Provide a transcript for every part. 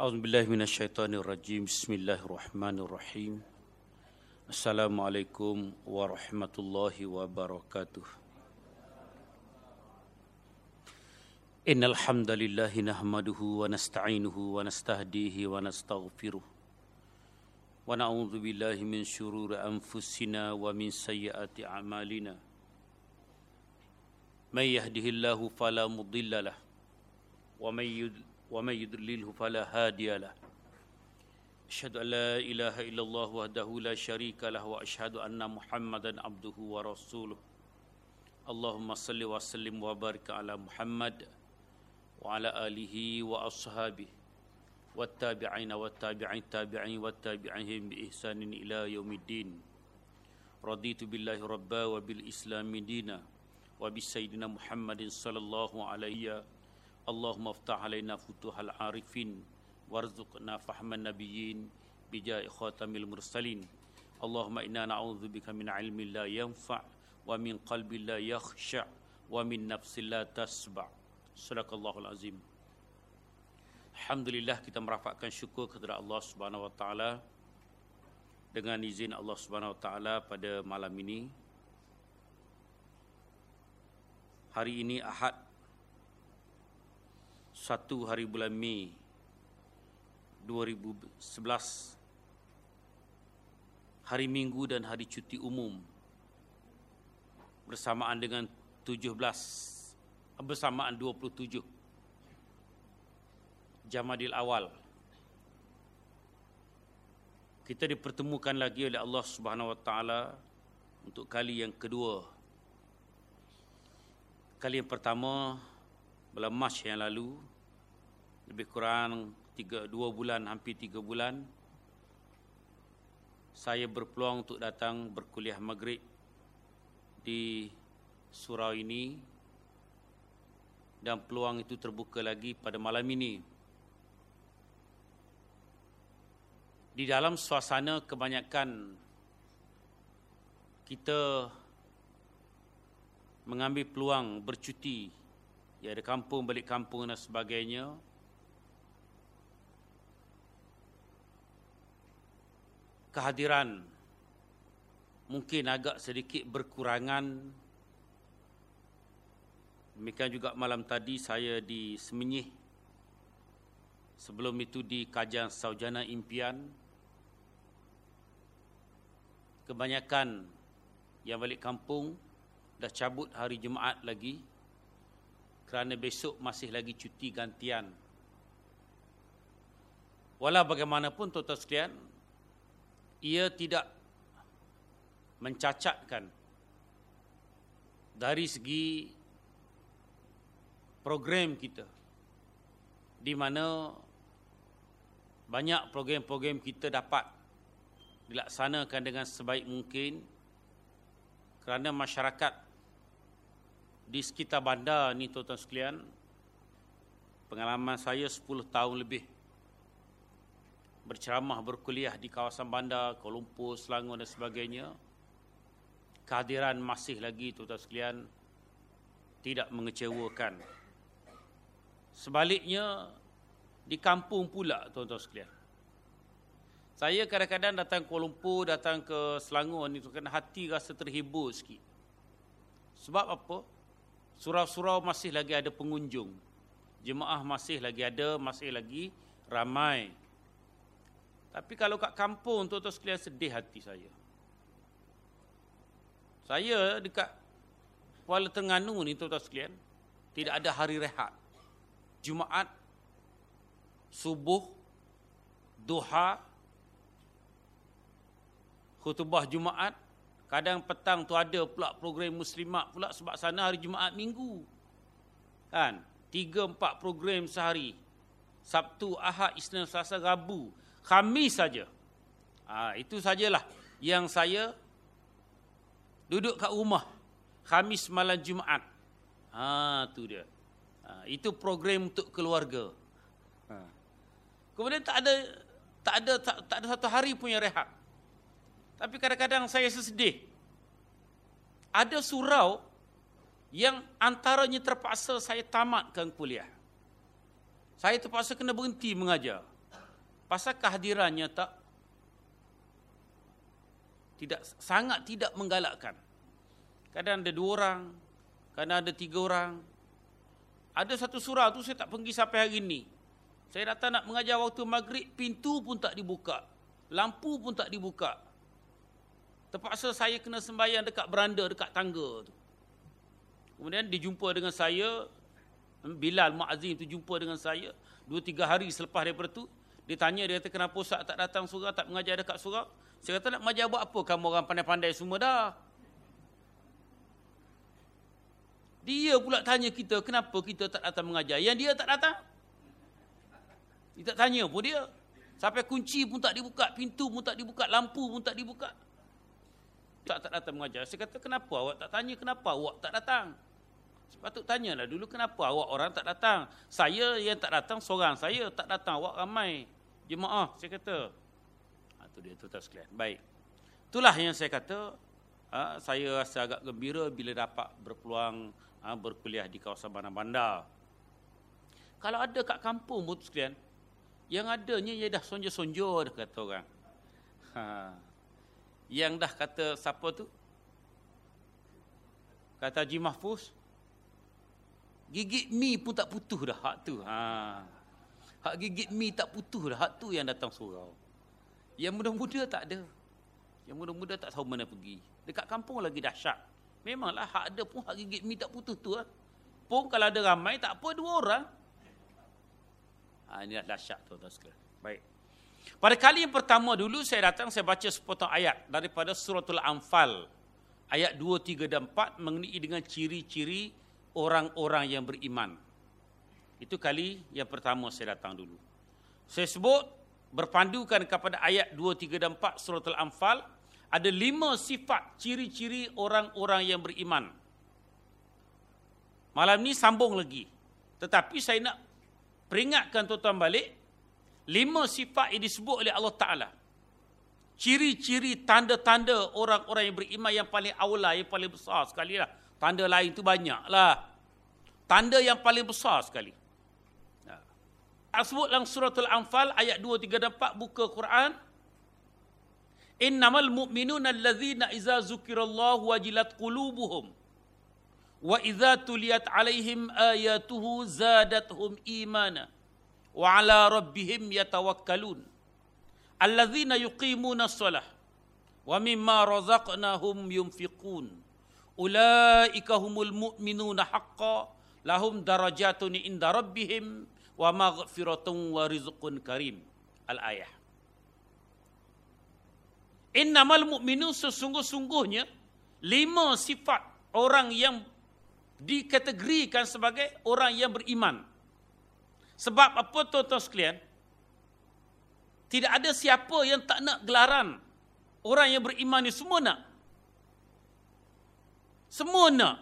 أعوذ بالله من الشيطان الرجيم بسم الله الرحمن الرحيم السلام عليكم ورحمة الله وبركاته إن الحمد لله نحمده ونستعينه ونستهديه ونستغفره ونعوذ بالله من شرور أنفسنا ومن سيئات أعمالنا من يهده الله فلا مضل له ومن يضلل ومن يدلله فلا هادي له أشهد أن لا إله إلا الله وحده لا شريك له وأشهد أن محمدا عبده ورسوله اللهم صل وسلم وبارك على محمد وعلى آله وأصحابه والتابعين والتابعين التابعين والتابعين بإحسان إلى يوم الدين رضيت بالله ربا وبالإسلام دينا وبسيدنا محمد صلى الله عليه وسلم Allahumma aftah alaina futuhal arifin warzuqna fahman nabiyyin bijai khatamil mursalin. Allahumma inna na'udhu bika min ilmi la yanfa' wa min qalbi la yakhsha' wa min nafsi la tasba' Surakallahul Azim. Alhamdulillah kita merafakkan syukur kepada Allah Subhanahu Wa Taala dengan izin Allah Subhanahu Wa Taala pada malam ini. Hari ini Ahad satu hari bulan Mei 2011 hari Minggu dan hari cuti umum bersamaan dengan 17 bersamaan 27 Jamadil Awal. Kita dipertemukan lagi oleh Allah Subhanahu Wa Taala untuk kali yang kedua. Kali yang pertama bulan Mac yang lalu lebih kurang tiga, dua bulan hampir tiga bulan saya berpeluang untuk datang berkuliah maghrib di surau ini dan peluang itu terbuka lagi pada malam ini. Di dalam suasana kebanyakan kita mengambil peluang bercuti ya ada kampung balik kampung dan sebagainya kehadiran mungkin agak sedikit berkurangan. Demikian juga malam tadi saya di Semenyih. Sebelum itu di Kajian Saujana Impian. Kebanyakan yang balik kampung dah cabut hari Jumaat lagi. Kerana besok masih lagi cuti gantian. Walau bagaimanapun tuan-tuan sekalian, ia tidak mencacatkan dari segi program kita di mana banyak program-program kita dapat dilaksanakan dengan sebaik mungkin kerana masyarakat di sekitar bandar ni tuan-tuan sekalian pengalaman saya 10 tahun lebih berceramah berkuliah di kawasan bandar Kuala Lumpur, Selangor dan sebagainya kehadiran masih lagi tuan-tuan sekalian tidak mengecewakan. Sebaliknya di kampung pula tuan-tuan sekalian. Saya kadang-kadang datang Kuala Lumpur datang ke Selangor ni tuan hati rasa terhibur sikit. Sebab apa? Surau-surau masih lagi ada pengunjung. Jemaah masih lagi ada masih lagi ramai tapi kalau kat kampung tuan-tuan sekalian sedih hati saya. Saya dekat Kuala Terengganu ni tuan-tuan sekalian, tidak ada hari rehat. Jumaat, subuh, duha, khutbah Jumaat, kadang petang tu ada pula program muslimat pula sebab sana hari Jumaat minggu. Kan? Tiga, empat program sehari. Sabtu, Ahad, Isnin, Selasa, Rabu. Khamis saja. Ha, itu sajalah yang saya duduk kat rumah. Khamis malam Jumaat. Ha, tu dia. Ha, itu program untuk keluarga. Ha. Kemudian tak ada tak ada tak, tak ada satu hari punya rehat. Tapi kadang-kadang saya sesedih. Ada surau yang antaranya terpaksa saya tamatkan kuliah. Saya terpaksa kena berhenti mengajar. Pasal kehadirannya tak tidak sangat tidak menggalakkan. Kadang ada dua orang, kadang ada tiga orang. Ada satu surah tu saya tak pergi sampai hari ini. Saya datang nak mengajar waktu maghrib, pintu pun tak dibuka. Lampu pun tak dibuka. Terpaksa saya kena sembahyang dekat beranda, dekat tangga tu. Kemudian dijumpa dengan saya, Bilal Muazzin tu jumpa dengan saya. Dua tiga hari selepas daripada tu, dia tanya, dia kata kenapa Ustaz tak datang surah, tak mengajar dekat surah. Saya kata nak mengajar buat apa? Kamu orang pandai-pandai semua dah. Dia pula tanya kita, kenapa kita tak datang mengajar? Yang dia tak datang. Kita tanya pun dia. Sampai kunci pun tak dibuka, pintu pun tak dibuka, lampu pun tak dibuka. Tak tak datang mengajar. Saya kata, kenapa awak tak tanya kenapa awak tak datang? Sepatut tanyalah dulu kenapa awak orang tak datang. Saya yang tak datang seorang, saya tak datang, awak ramai. Jemaah, saya kata, tu dia tuan sekalian. Baik. Itulah yang saya kata, ha, saya rasa agak gembira bila dapat berpeluang ha, berkuliah di kawasan bandar-bandar. Kalau ada kat kampung pun sekalian, yang adanya ia dah sonjo-sonjo dah kata orang. Ha. Yang dah kata siapa tu? Kata Haji Mahfuz, gigit mi pun tak putus dah hak tu. Ha. Hak gigit mi tak putus dah hak tu yang datang surau. Yang muda-muda tak ada. Yang muda-muda tak tahu mana pergi. Dekat kampung lagi dahsyat. Memanglah hak ada pun hak gigit mi tak putus tu. Ha. Pun kalau ada ramai tak apa dua orang. Ha, inilah dahsyat sekalian. Baik. Pada kali yang pertama dulu saya datang saya baca sepotong ayat daripada suratul Anfal. Ayat 2, 3 dan 4 mengenai dengan ciri-ciri orang-orang yang beriman. Itu kali yang pertama saya datang dulu. Saya sebut berpandukan kepada ayat 2, 3 dan 4 surat Al-Anfal, ada lima sifat ciri-ciri orang-orang yang beriman. Malam ni sambung lagi. Tetapi saya nak peringatkan tuan-tuan balik, lima sifat yang disebut oleh Allah Ta'ala. Ciri-ciri tanda-tanda orang-orang yang beriman yang paling awal, yang paling besar sekali lah. Tanda lain tu banyak lah. Tanda yang paling besar sekali. Sebut dalam suratul Anfal ayat 2, 3 dan 4 buka Quran. Innamal mu'minun allazina iza zukirallahu wajilat qulubuhum. Wa iza tuliyat alaihim ayatuhu zadathum imana. Wa ala rabbihim yatawakkalun. Allazina yuqimuna salah. Wa mimma razaqnahum yunfiqun. Ulaika humul mu'minuna haqqa. Lahum darajatun inda rabbihim wa maghfiratun wa rizqun karim. Al ayah innamal mu'minun sesungguh-sungguhnya lima sifat orang yang dikategorikan sebagai orang yang beriman. Sebab apa tuan-tuan sekalian? Tidak ada siapa yang tak nak gelaran orang yang beriman ni semua nak. Semua nak.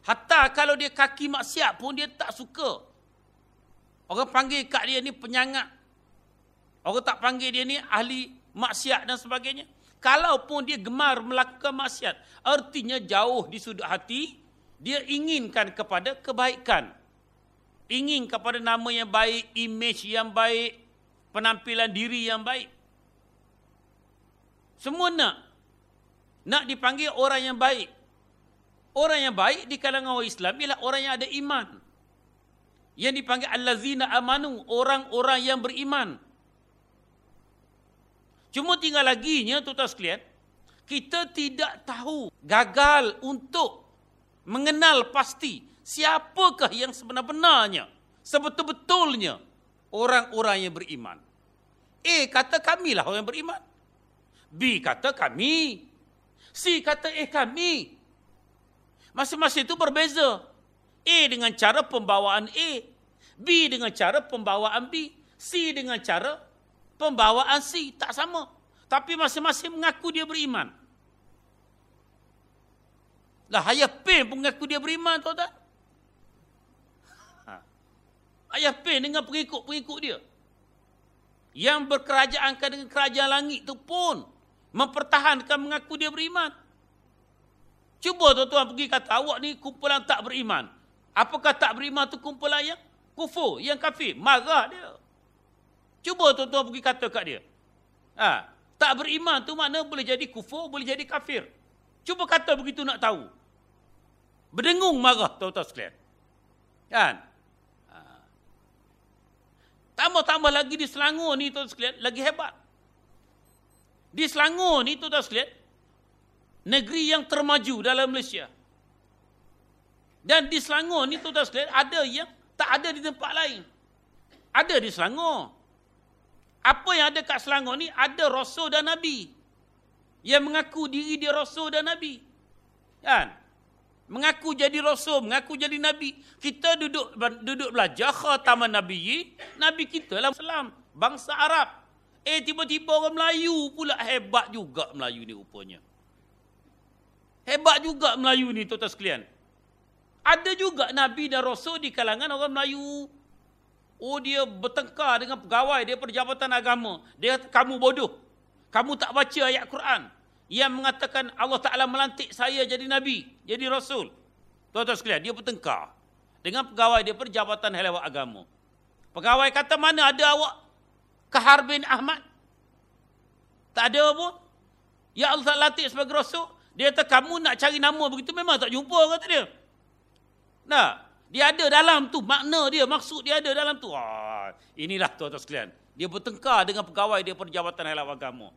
Hatta kalau dia kaki maksiat pun dia tak suka Orang panggil kat dia ni penyangak. Orang tak panggil dia ni ahli maksiat dan sebagainya. Kalaupun dia gemar melakukan maksiat, artinya jauh di sudut hati, dia inginkan kepada kebaikan. Ingin kepada nama yang baik, image yang baik, penampilan diri yang baik. Semua nak. Nak dipanggil orang yang baik. Orang yang baik di kalangan orang Islam ialah orang yang ada iman yang dipanggil allazina amanu orang-orang yang beriman. Cuma tinggal lagi nya tuan-tuan sekalian kita tidak tahu gagal untuk mengenal pasti siapakah yang sebenar-benarnya sebetul-betulnya orang-orang yang beriman. A kata kamilah orang yang beriman. B kata kami. C kata eh kami. Masing-masing itu berbeza A dengan cara pembawaan A. B dengan cara pembawaan B. C dengan cara pembawaan C. Tak sama. Tapi masing-masing mengaku dia beriman. Lah ayah P pun mengaku dia beriman tahu tak? Ha. Ayah P dengan pengikut-pengikut dia. Yang berkerajaan dengan kerajaan langit tu pun mempertahankan mengaku dia beriman. Cuba tuan-tuan pergi kata awak ni kumpulan tak beriman. Apakah tak beriman tu kumpulan yang kufur, yang kafir? Marah dia. Cuba tuan-tuan pergi kata kat dia. Ha, tak beriman tu mana boleh jadi kufur, boleh jadi kafir. Cuba kata begitu nak tahu. Berdengung marah tuan-tuan sekalian. Kan? Ha. Tambah-tambah lagi di Selangor ni tuan-tuan sekalian, lagi hebat. Di Selangor ni tuan-tuan sekalian, negeri yang termaju dalam Malaysia. Dan di Selangor ni tuan-tuan sekalian, ada yang tak ada di tempat lain. Ada di Selangor. Apa yang ada kat Selangor ni ada rasul dan nabi. Yang mengaku diri dia rasul dan nabi. Kan? Mengaku jadi rasul, mengaku jadi nabi. Kita duduk duduk belajar khataman nabi, nabi kita lah Islam, bangsa Arab. Eh tiba-tiba orang Melayu pula hebat juga Melayu ni rupanya. Hebat juga Melayu ni tuan-tuan sekalian. Ada juga nabi dan rasul di kalangan orang Melayu. Oh dia bertengkar dengan pegawai dia perjabatan agama. Dia kata kamu bodoh. Kamu tak baca ayat Quran. Yang mengatakan Allah Ta'ala melantik saya jadi Nabi. Jadi Rasul. Tuan-tuan sekalian, dia bertengkar. Dengan pegawai dia perjabatan helawat agama. Pegawai kata mana ada awak? Kahar bin Ahmad. Tak ada apa? Ya Allah tak lantik sebagai Rasul. Dia kata kamu nak cari nama begitu memang tak jumpa kata dia. Nah, dia ada dalam tu, makna dia, maksud dia ada dalam tu. Ah, inilah tuan-tuan sekalian. Dia bertengkar dengan pegawai dia Perjabatan Halal Agama.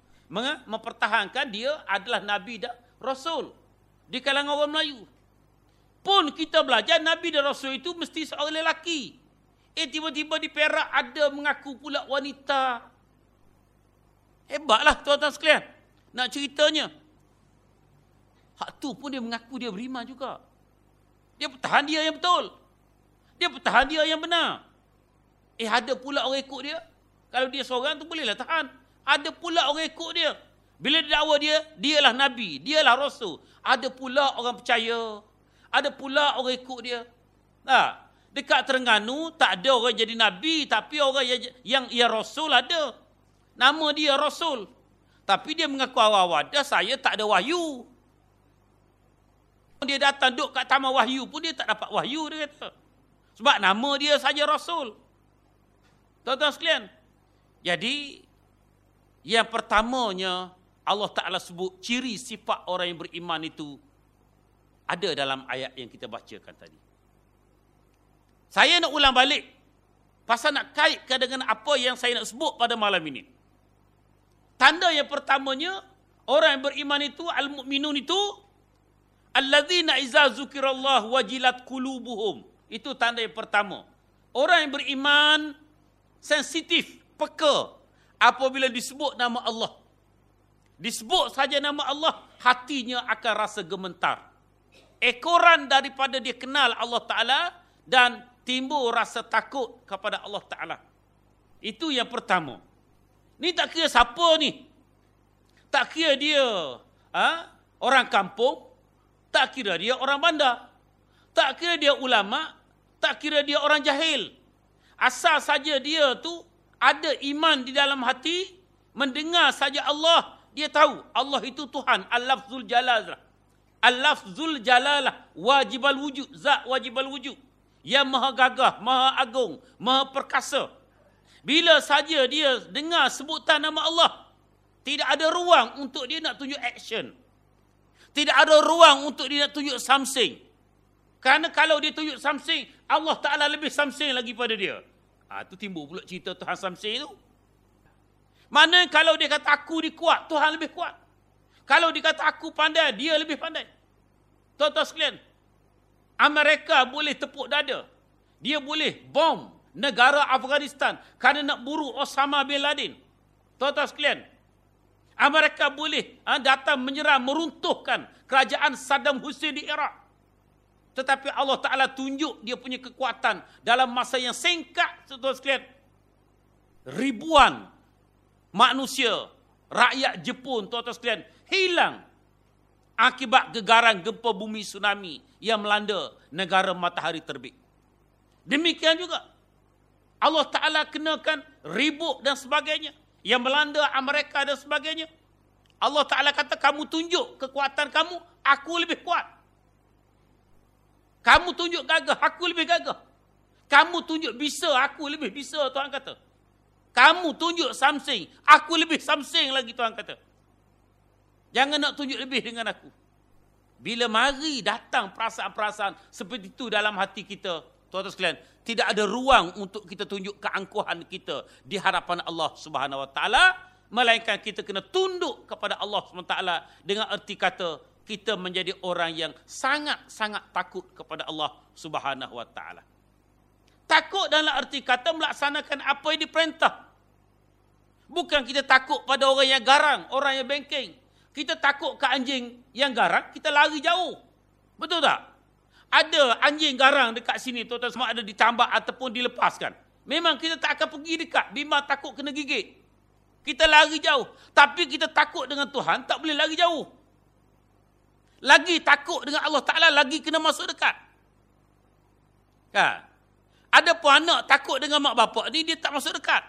Mempertahankan dia adalah Nabi dan Rasul. Di kalangan orang Melayu. Pun kita belajar Nabi dan Rasul itu mesti seorang lelaki. Eh tiba-tiba di Perak ada mengaku pula wanita. Hebatlah tuan-tuan sekalian. Nak ceritanya. Hak tu pun dia mengaku dia beriman juga. Dia bertahan dia yang betul. Dia bertahan dia yang benar. Eh ada pula orang ikut dia. Kalau dia seorang tu bolehlah tahan. Ada pula orang ikut dia. Bila dia dakwa dia, dialah Nabi, dialah Rasul. Ada pula orang percaya. Ada pula orang ikut dia. Nah, dekat Terengganu tak ada orang jadi Nabi. Tapi orang yang, yang ia Rasul ada. Nama dia Rasul. Tapi dia mengaku awal-awal, saya tak ada wahyu. Dia datang duduk kat taman wahyu pun dia tak dapat wahyu, dia kata. Sebab nama dia saja Rasul. Tuan-tuan sekalian. Jadi, yang pertamanya Allah Ta'ala sebut ciri sifat orang yang beriman itu ada dalam ayat yang kita bacakan tadi. Saya nak ulang balik pasal nak kaitkan dengan apa yang saya nak sebut pada malam ini. Tanda yang pertamanya orang yang beriman itu al-mukminun itu alladzina iza zukirallah wajilat qulubuhum itu tanda yang pertama. Orang yang beriman sensitif, peka apabila disebut nama Allah. Disebut saja nama Allah, hatinya akan rasa gementar. Ekoran daripada dia kenal Allah Ta'ala dan timbul rasa takut kepada Allah Ta'ala. Itu yang pertama. Ni tak kira siapa ni. Tak kira dia ha? orang kampung. Tak kira dia orang bandar. Tak kira dia ulama, tak kira dia orang jahil. Asal saja dia tu ada iman di dalam hati, mendengar saja Allah, dia tahu Allah itu Tuhan, Al-Lafzul Jalalah. Al-Lafzul Jalalah, wajibal wujud, zat wajibal wujud. Yang maha gagah, maha agung, maha perkasa. Bila saja dia dengar sebutan nama Allah, tidak ada ruang untuk dia nak tunjuk action. Tidak ada ruang untuk dia nak tunjuk something. Kerana kalau dia tunjuk something, Allah Ta'ala lebih something lagi pada dia. Ha, itu timbul pula cerita Tuhan something itu. Mana kalau dia kata aku ni kuat, Tuhan lebih kuat. Kalau dia kata aku pandai, dia lebih pandai. Tuan-tuan sekalian, Amerika boleh tepuk dada. Dia boleh bom negara Afghanistan kerana nak buru Osama bin Laden. Tuan-tuan sekalian, Amerika boleh ha, datang menyerang, meruntuhkan kerajaan Saddam Hussein di Iraq. Tetapi Allah Ta'ala tunjuk dia punya kekuatan dalam masa yang singkat, tuan sekalian. Ribuan manusia, rakyat Jepun, tuan-tuan sekalian, hilang akibat gegaran gempa bumi tsunami yang melanda negara matahari terbit. Demikian juga, Allah Ta'ala kenakan ribut dan sebagainya yang melanda Amerika dan sebagainya. Allah Ta'ala kata, kamu tunjuk kekuatan kamu, aku lebih kuat. Kamu tunjuk gagah, aku lebih gagah. Kamu tunjuk bisa, aku lebih bisa, Tuhan kata. Kamu tunjuk something. Aku lebih something lagi Tuhan kata. Jangan nak tunjuk lebih dengan aku. Bila mari datang perasaan-perasaan seperti itu dalam hati kita. Tuan-tuan sekalian. Tidak ada ruang untuk kita tunjuk keangkuhan kita di hadapan Allah subhanahu wa ta'ala. Melainkan kita kena tunduk kepada Allah subhanahu wa ta'ala. Dengan erti kata kita menjadi orang yang sangat-sangat takut kepada Allah subhanahu wa ta'ala. Takut dalam arti kata melaksanakan apa yang diperintah. Bukan kita takut pada orang yang garang, orang yang bengkeng. Kita takut ke anjing yang garang, kita lari jauh. Betul tak? Ada anjing garang dekat sini, tuan-tuan semua ada ditambak ataupun dilepaskan. Memang kita tak akan pergi dekat, bimbang takut kena gigit. Kita lari jauh. Tapi kita takut dengan Tuhan, tak boleh lari jauh. Lagi takut dengan Allah Ta'ala, lagi kena masuk dekat. Kan? Ada pun anak takut dengan mak bapak ni, dia tak masuk dekat.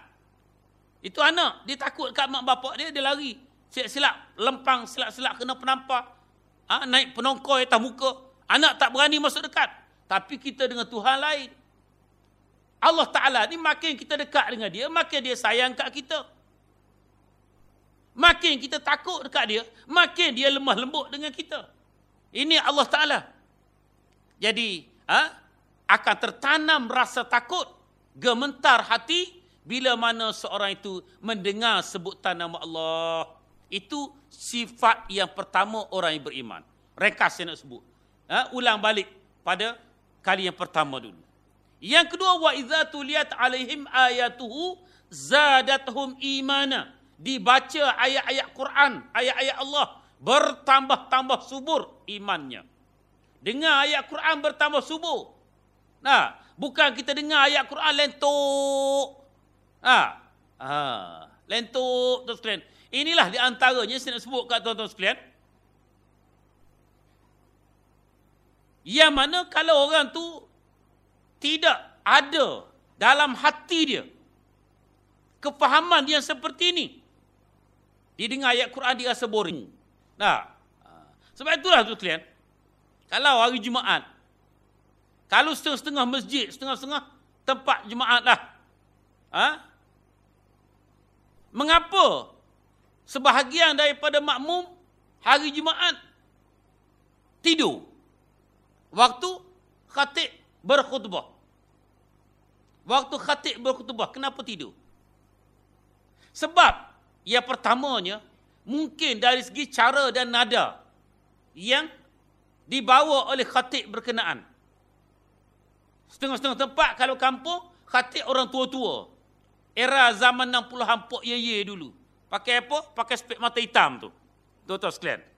Itu anak, dia takut dekat mak bapak dia, dia lari. Silap-silap, lempang, silap-silap kena penampar. Ha, naik penongkoi atas muka. Anak tak berani masuk dekat. Tapi kita dengan Tuhan lain. Allah Ta'ala ni makin kita dekat dengan dia, makin dia sayang kat kita. Makin kita takut dekat dia, makin dia lemah lembut dengan kita. Ini Allah Ta'ala. Jadi, ha, akan tertanam rasa takut, gementar hati bila mana seorang itu mendengar sebutan nama Allah. Itu sifat yang pertama orang yang beriman. Rekas saya nak sebut. Ha, ulang balik pada kali yang pertama dulu. Yang kedua wa idza tuliyat alaihim ayatuhu zadatuhum imana. Dibaca ayat-ayat Quran, ayat-ayat Allah bertambah-tambah subur imannya. Dengar ayat Quran bertambah subur, Nah, bukan kita dengar ayat Quran lentuk. Ha. Ha. Lentuk tuan sekalian. Inilah di antaranya saya nak sebut kat tuan-tuan sekalian. Yang mana kalau orang tu tidak ada dalam hati dia kefahaman yang seperti ini. Dia dengar ayat Quran dia rasa boring. Nah. Sebab itulah tuan sekalian. Kalau hari Jumaat kalau setengah-setengah masjid, setengah-setengah tempat jemaat lah. Ha? Mengapa sebahagian daripada makmum hari jemaat tidur? Waktu khatib berkhutbah. Waktu khatib berkhutbah, kenapa tidur? Sebab yang pertamanya, mungkin dari segi cara dan nada yang dibawa oleh khatib berkenaan. Setengah-setengah tempat kalau kampung, khatib orang tua-tua. Era zaman 60-an pok ye ye dulu. Pakai apa? Pakai spek mata hitam tu. Tuan-tuan sekalian.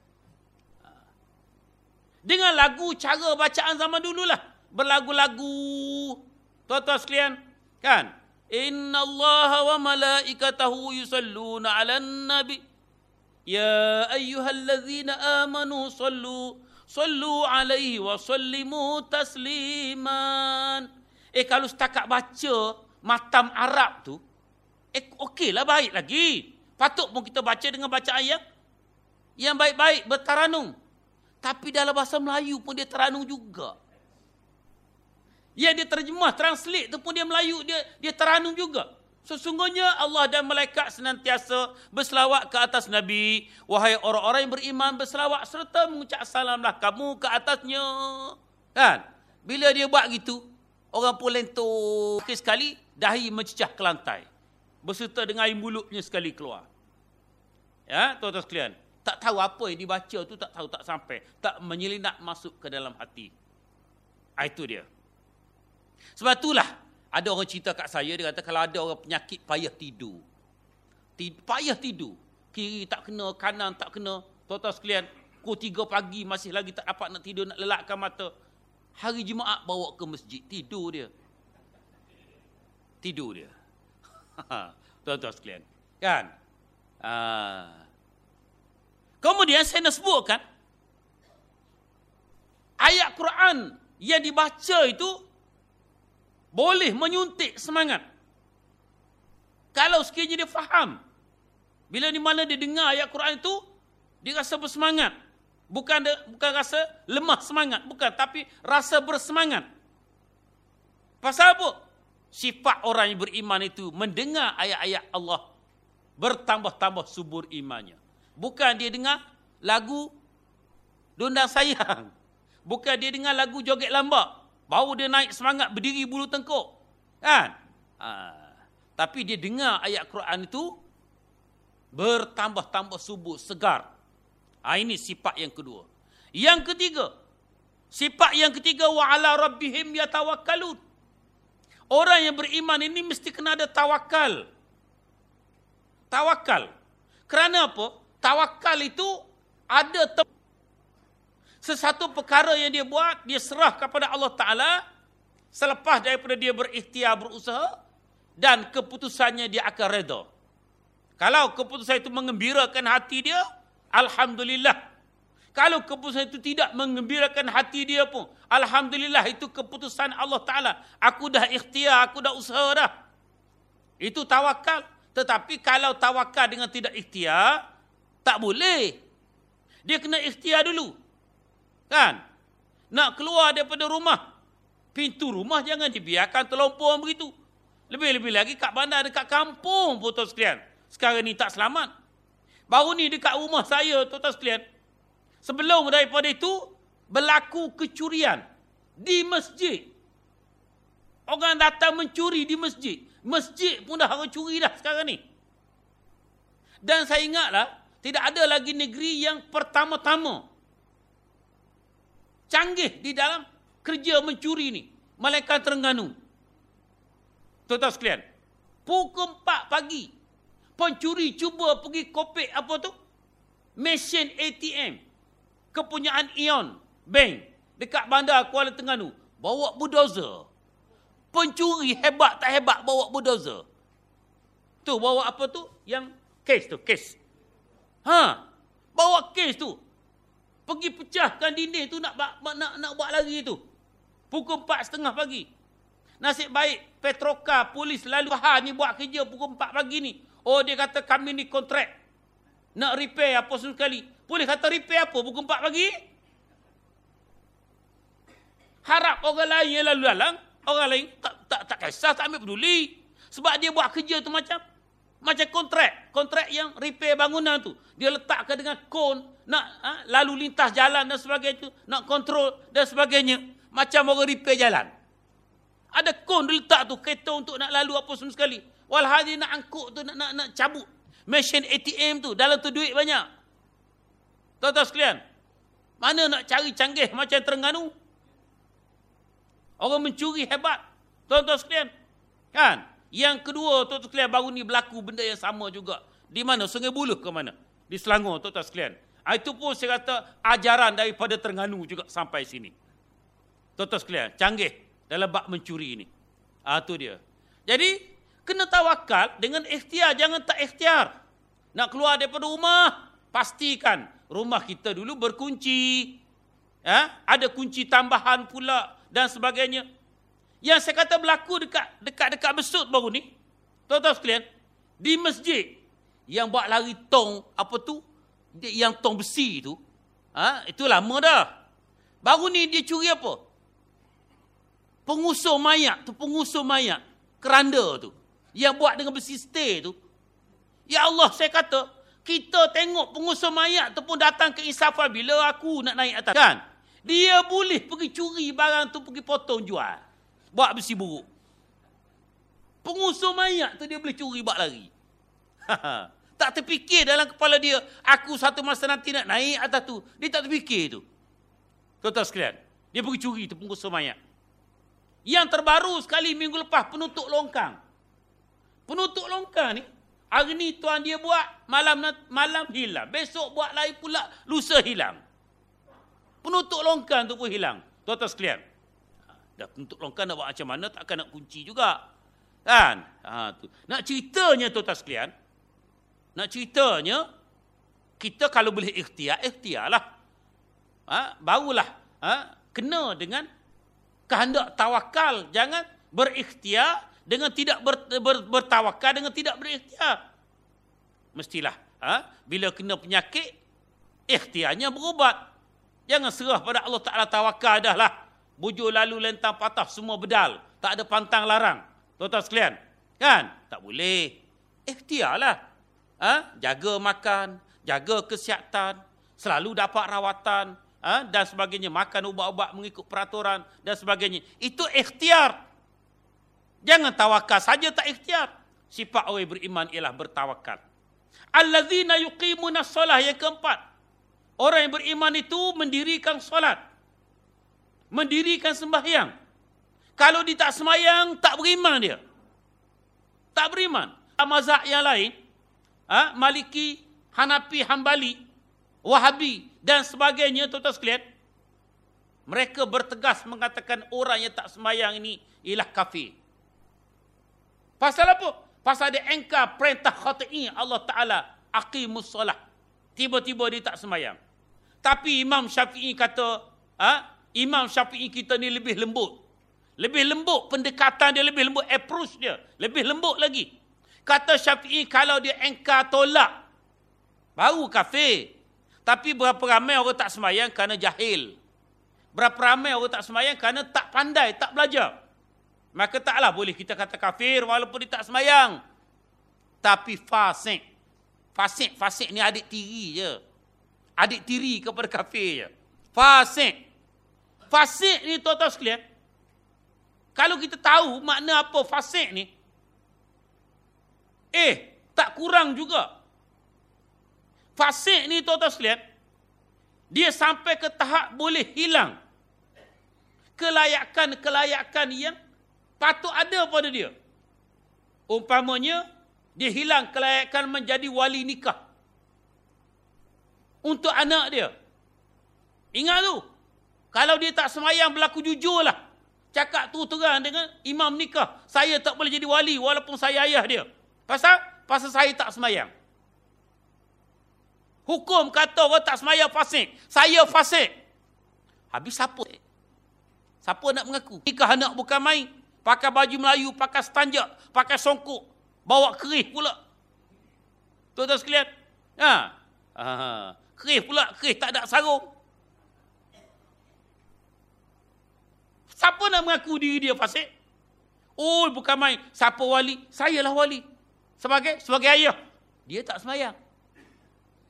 Dengan lagu cara bacaan zaman dululah. Berlagu-lagu. Tuan-tuan sekalian. Kan? Inna Allah wa malaikatahu yusalluna ala nabi. Ya ayyuhallazina amanu sallu Sallu alaihi wa sallimu tasliman. Eh kalau setakat baca matam Arab tu, eh okeylah baik lagi. Patut pun kita baca dengan bacaan yang yang baik-baik bertaranung. Tapi dalam bahasa Melayu pun dia teranung juga. Yang dia terjemah, translate tu pun dia Melayu, dia dia teranung juga. Sesungguhnya Allah dan malaikat senantiasa berselawat ke atas Nabi. Wahai orang-orang yang beriman berselawat serta mengucap salamlah kamu ke atasnya. Kan? Bila dia buat gitu, orang pun lentur sekali, dahi mencecah ke lantai. Berserta dengan air mulutnya sekali keluar. Ya, tuan-tuan sekalian. Tak tahu apa yang dibaca tu, tak tahu, tak sampai. Tak menyelinap masuk ke dalam hati. Ah, itu dia. Sebab itulah, ada orang cerita kat saya, dia kata kalau ada orang penyakit payah tidur. Payah tidur. Kiri tak kena, kanan tak kena. Tuan-tuan sekalian, pukul tiga pagi masih lagi tak dapat nak tidur, nak lelakkan mata. Hari Jumaat bawa ke masjid, tidur dia. Tidur dia. Tuan-tuan sekalian. Kan? Ha. Kemudian saya nak sebutkan, ayat Quran yang dibaca itu boleh menyuntik semangat. Kalau sekiranya dia faham. Bila di mana dia dengar ayat Quran itu, dia rasa bersemangat. Bukan dia, bukan rasa lemah semangat. Bukan. Tapi rasa bersemangat. Pasal apa? sifat orang yang beriman itu mendengar ayat-ayat Allah bertambah-tambah subur imannya. Bukan dia dengar lagu dondang sayang. Bukan dia dengar lagu joget lambak. Baru dia naik semangat berdiri bulu tengkuk. Kan? Ha. Tapi dia dengar ayat Quran itu bertambah-tambah subur, segar. Ha, ini sifat yang kedua. Yang ketiga, sifat yang ketiga wa ala rabbihim yatawakkalun. Orang yang beriman ini mesti kena ada tawakal. Tawakal. Kerana apa? Tawakal itu ada sesuatu perkara yang dia buat, dia serah kepada Allah Ta'ala selepas daripada dia berikhtiar berusaha dan keputusannya dia akan reda. Kalau keputusan itu mengembirakan hati dia, Alhamdulillah. Kalau keputusan itu tidak mengembirakan hati dia pun, Alhamdulillah itu keputusan Allah Ta'ala. Aku dah ikhtiar, aku dah usaha dah. Itu tawakal. Tetapi kalau tawakal dengan tidak ikhtiar, tak boleh. Dia kena ikhtiar dulu. Kan? Nak keluar daripada rumah. Pintu rumah jangan dibiarkan terlompong begitu. Lebih-lebih lagi kat bandar dekat kampung pun tuan sekalian. Sekarang ni tak selamat. Baru ni dekat rumah saya tuan-tuan sekalian. Sebelum daripada itu, berlaku kecurian di masjid. Orang datang mencuri di masjid. Masjid pun dah orang curi dah sekarang ni. Dan saya ingatlah, tidak ada lagi negeri yang pertama-tama canggih di dalam kerja mencuri ni. Malaikat Terengganu. Tuan-tuan sekalian, pukul 4 pagi, pencuri cuba pergi kopek apa tu? Mesin ATM kepunyaan Ion Bank dekat bandar Kuala Tengganu bawa bulldozer. Pencuri hebat tak hebat bawa bulldozer. Tu bawa apa tu? Yang kes tu, kes. Ha, bawa kes tu. Pergi pecahkan dinding tu nak nak nak, nak buat lagi tu. Pukul empat setengah pagi. Nasib baik Petroka polis lalu ha ni buat kerja pukul empat pagi ni. Oh dia kata kami ni kontrak. Nak repair apa sekali. Boleh kata repair apa pukul 4 pagi? Harap orang lain yang lalu lalang, orang lain tak tak tak kisah, tak ambil peduli. Sebab dia buat kerja tu macam macam kontrak, kontrak yang repair bangunan tu. Dia letakkan dengan kon nak ha, lalu lintas jalan dan sebagainya, nak kontrol dan sebagainya. Macam orang repair jalan. Ada kon dia letak tu kereta untuk nak lalu apa semua sekali. Walhadi nak angkut tu nak nak, nak cabut mesin ATM tu dalam tu duit banyak. Tuan-tuan sekalian, mana nak cari canggih macam Terengganu? Orang mencuri hebat. Tuan-tuan sekalian. Kan? Yang kedua, tuan-tuan sekalian, baru ni berlaku benda yang sama juga. Di mana? Sungai Buluh ke mana? Di Selangor, tuan-tuan sekalian. Ah, itu pun saya kata ajaran daripada Terengganu juga sampai sini. Tuan-tuan sekalian, canggih dalam bak mencuri ini. Ah, dia. Jadi, kena tawakal dengan ikhtiar, jangan tak ikhtiar. Nak keluar daripada rumah, pastikan rumah kita dulu berkunci. Ya? Ada kunci tambahan pula dan sebagainya. Yang saya kata berlaku dekat dekat dekat besut baru ni. Tuan-tuan sekalian, di masjid yang buat lari tong apa tu? Yang tong besi tu. Ha? Itu lama dah. Baru ni dia curi apa? Pengusur mayat tu, pengusur mayat. Keranda tu. Yang buat dengan besi stay tu. Ya Allah, saya kata, kita tengok pengusur mayat tu pun datang ke insafan bila aku nak naik atas. Kan? Dia boleh pergi curi barang tu pergi potong jual. Buat besi buruk. Pengusur mayat tu dia boleh curi buat lari. tak terfikir dalam kepala dia, aku satu masa nanti nak naik atas tu. Dia tak terfikir tu. Tuan-tuan sekalian, dia pergi curi tu pengusur mayat. Yang terbaru sekali minggu lepas penutup longkang. Penutup longkang ni, Hari ni tuan dia buat, malam malam hilang. Besok buat lain pula, lusa hilang. Penutup longkang tu pun hilang. Tuan-tuan sekalian. Dah penutup longkang nak buat macam mana, takkan nak kunci juga. Kan? Ha, tu. Nak ceritanya tuan-tuan sekalian. Nak ceritanya, kita kalau boleh ikhtiar, ikhtiarlah. Ha, barulah ha, kena dengan kehendak tawakal. Jangan berikhtiar dengan tidak ber, ber, bertawakal dengan tidak berikhtiar. Mestilah ha? bila kena penyakit ikhtiarnya berubat. Jangan serah pada Allah Taala tawakal dah lah. Bujur lalu lentang patah semua bedal, tak ada pantang larang. Tuan-tuan sekalian. Kan? Tak boleh. Ikhtiarlah. Ha? Jaga makan, jaga kesihatan, selalu dapat rawatan ha? dan sebagainya. Makan ubat-ubat mengikut peraturan dan sebagainya. Itu ikhtiar. Jangan tawakal saja tak ikhtiar. Sifat orang beriman ialah bertawakal. Allazina yuqimuna solah yang keempat. Orang yang beriman itu mendirikan solat. Mendirikan sembahyang. Kalau dia tak sembahyang, tak beriman dia. Tak beriman. Mazhab yang lain, ha, Maliki, Hanafi, Hambali, Wahabi dan sebagainya, tuan-tuan sekalian, mereka bertegas mengatakan orang yang tak sembahyang ini ialah kafir. Pasal apa? Pasal dia engkar perintah khati'i Allah Ta'ala. Aqimus solah. Tiba-tiba dia tak semayang. Tapi Imam Syafi'i kata, ha? Imam Syafi'i kita ni lebih lembut. Lebih lembut pendekatan dia, lebih lembut approach dia. Lebih lembut lagi. Kata Syafi'i kalau dia engkar tolak, baru kafir. Tapi berapa ramai orang tak semayang kerana jahil. Berapa ramai orang tak semayang kerana tak pandai, tak belajar. Maka taklah boleh kita kata kafir walaupun dia tak semayang. Tapi fasik. Fasik, fasik ni adik tiri je. Adik tiri kepada kafir je. Fasik. Fasik ni tuan-tuan sekalian. Kalau kita tahu makna apa fasik ni. Eh, tak kurang juga. Fasik ni tuan-tuan sekalian. Dia sampai ke tahap boleh hilang. Kelayakan-kelayakan yang patut ada pada dia. Umpamanya, dia hilang kelayakan menjadi wali nikah. Untuk anak dia. Ingat tu. Kalau dia tak semayang berlaku jujur lah. Cakap tu terang dengan imam nikah. Saya tak boleh jadi wali walaupun saya ayah dia. Pasal? Pasal saya tak semayang. Hukum kata orang tak semayang fasik. Saya fasik. Habis siapa? Siapa nak mengaku? Nikah anak bukan main pakai baju Melayu, pakai setanjak, pakai songkok, bawa kerih pula. Tuan-tuan sekalian? Ha. ha. Kerih pula, kerih tak ada sarung. Siapa nak mengaku diri dia fasik? Oh, bukan main. Siapa wali? Sayalah wali. Sebagai sebagai ayah. Dia tak semayang.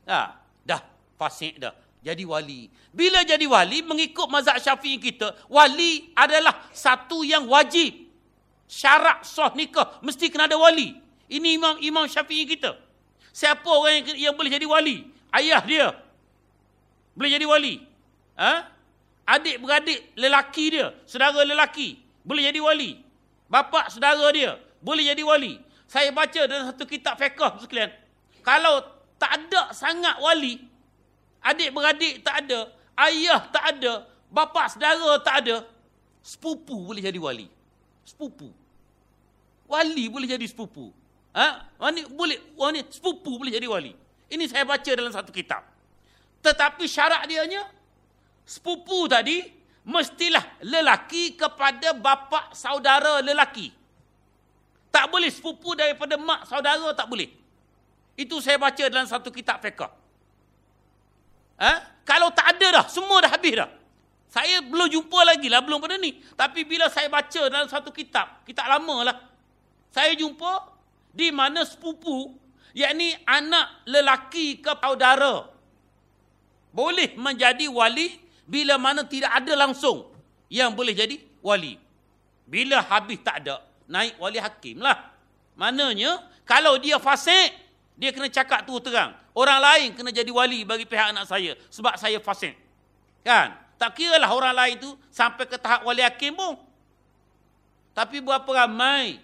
Ha. Dah, fasik dah. Jadi wali. Bila jadi wali, mengikut mazhab syafi'i kita, wali adalah satu yang wajib syarat sah nikah mesti kena ada wali. Ini imam imam Syafi'i kita. Siapa orang yang, yang boleh jadi wali? Ayah dia. Boleh jadi wali. Ha? Adik beradik lelaki dia, saudara lelaki boleh jadi wali. Bapa saudara dia boleh jadi wali. Saya baca dalam satu kitab fiqh sekalian. Kalau tak ada sangat wali, adik beradik tak ada, ayah tak ada, bapa saudara tak ada, sepupu boleh jadi wali sepupu. Wali boleh jadi sepupu. Ha? Wani, boleh, wani, sepupu boleh jadi wali. Ini saya baca dalam satu kitab. Tetapi syarat dianya, sepupu tadi, mestilah lelaki kepada bapa saudara lelaki. Tak boleh sepupu daripada mak saudara, tak boleh. Itu saya baca dalam satu kitab fiqah. Ha? Kalau tak ada dah, semua dah habis dah. Saya belum jumpa lagi lah, belum pada ni. Tapi bila saya baca dalam satu kitab, kitab lama lah. Saya jumpa di mana sepupu, yakni anak lelaki ke saudara. Boleh menjadi wali bila mana tidak ada langsung yang boleh jadi wali. Bila habis tak ada, naik wali hakim lah. Maknanya, kalau dia fasik, dia kena cakap tu terang. Orang lain kena jadi wali bagi pihak anak saya. Sebab saya fasik. Kan? Tak kira lah orang lain tu sampai ke tahap wali hakim pun. Tapi berapa ramai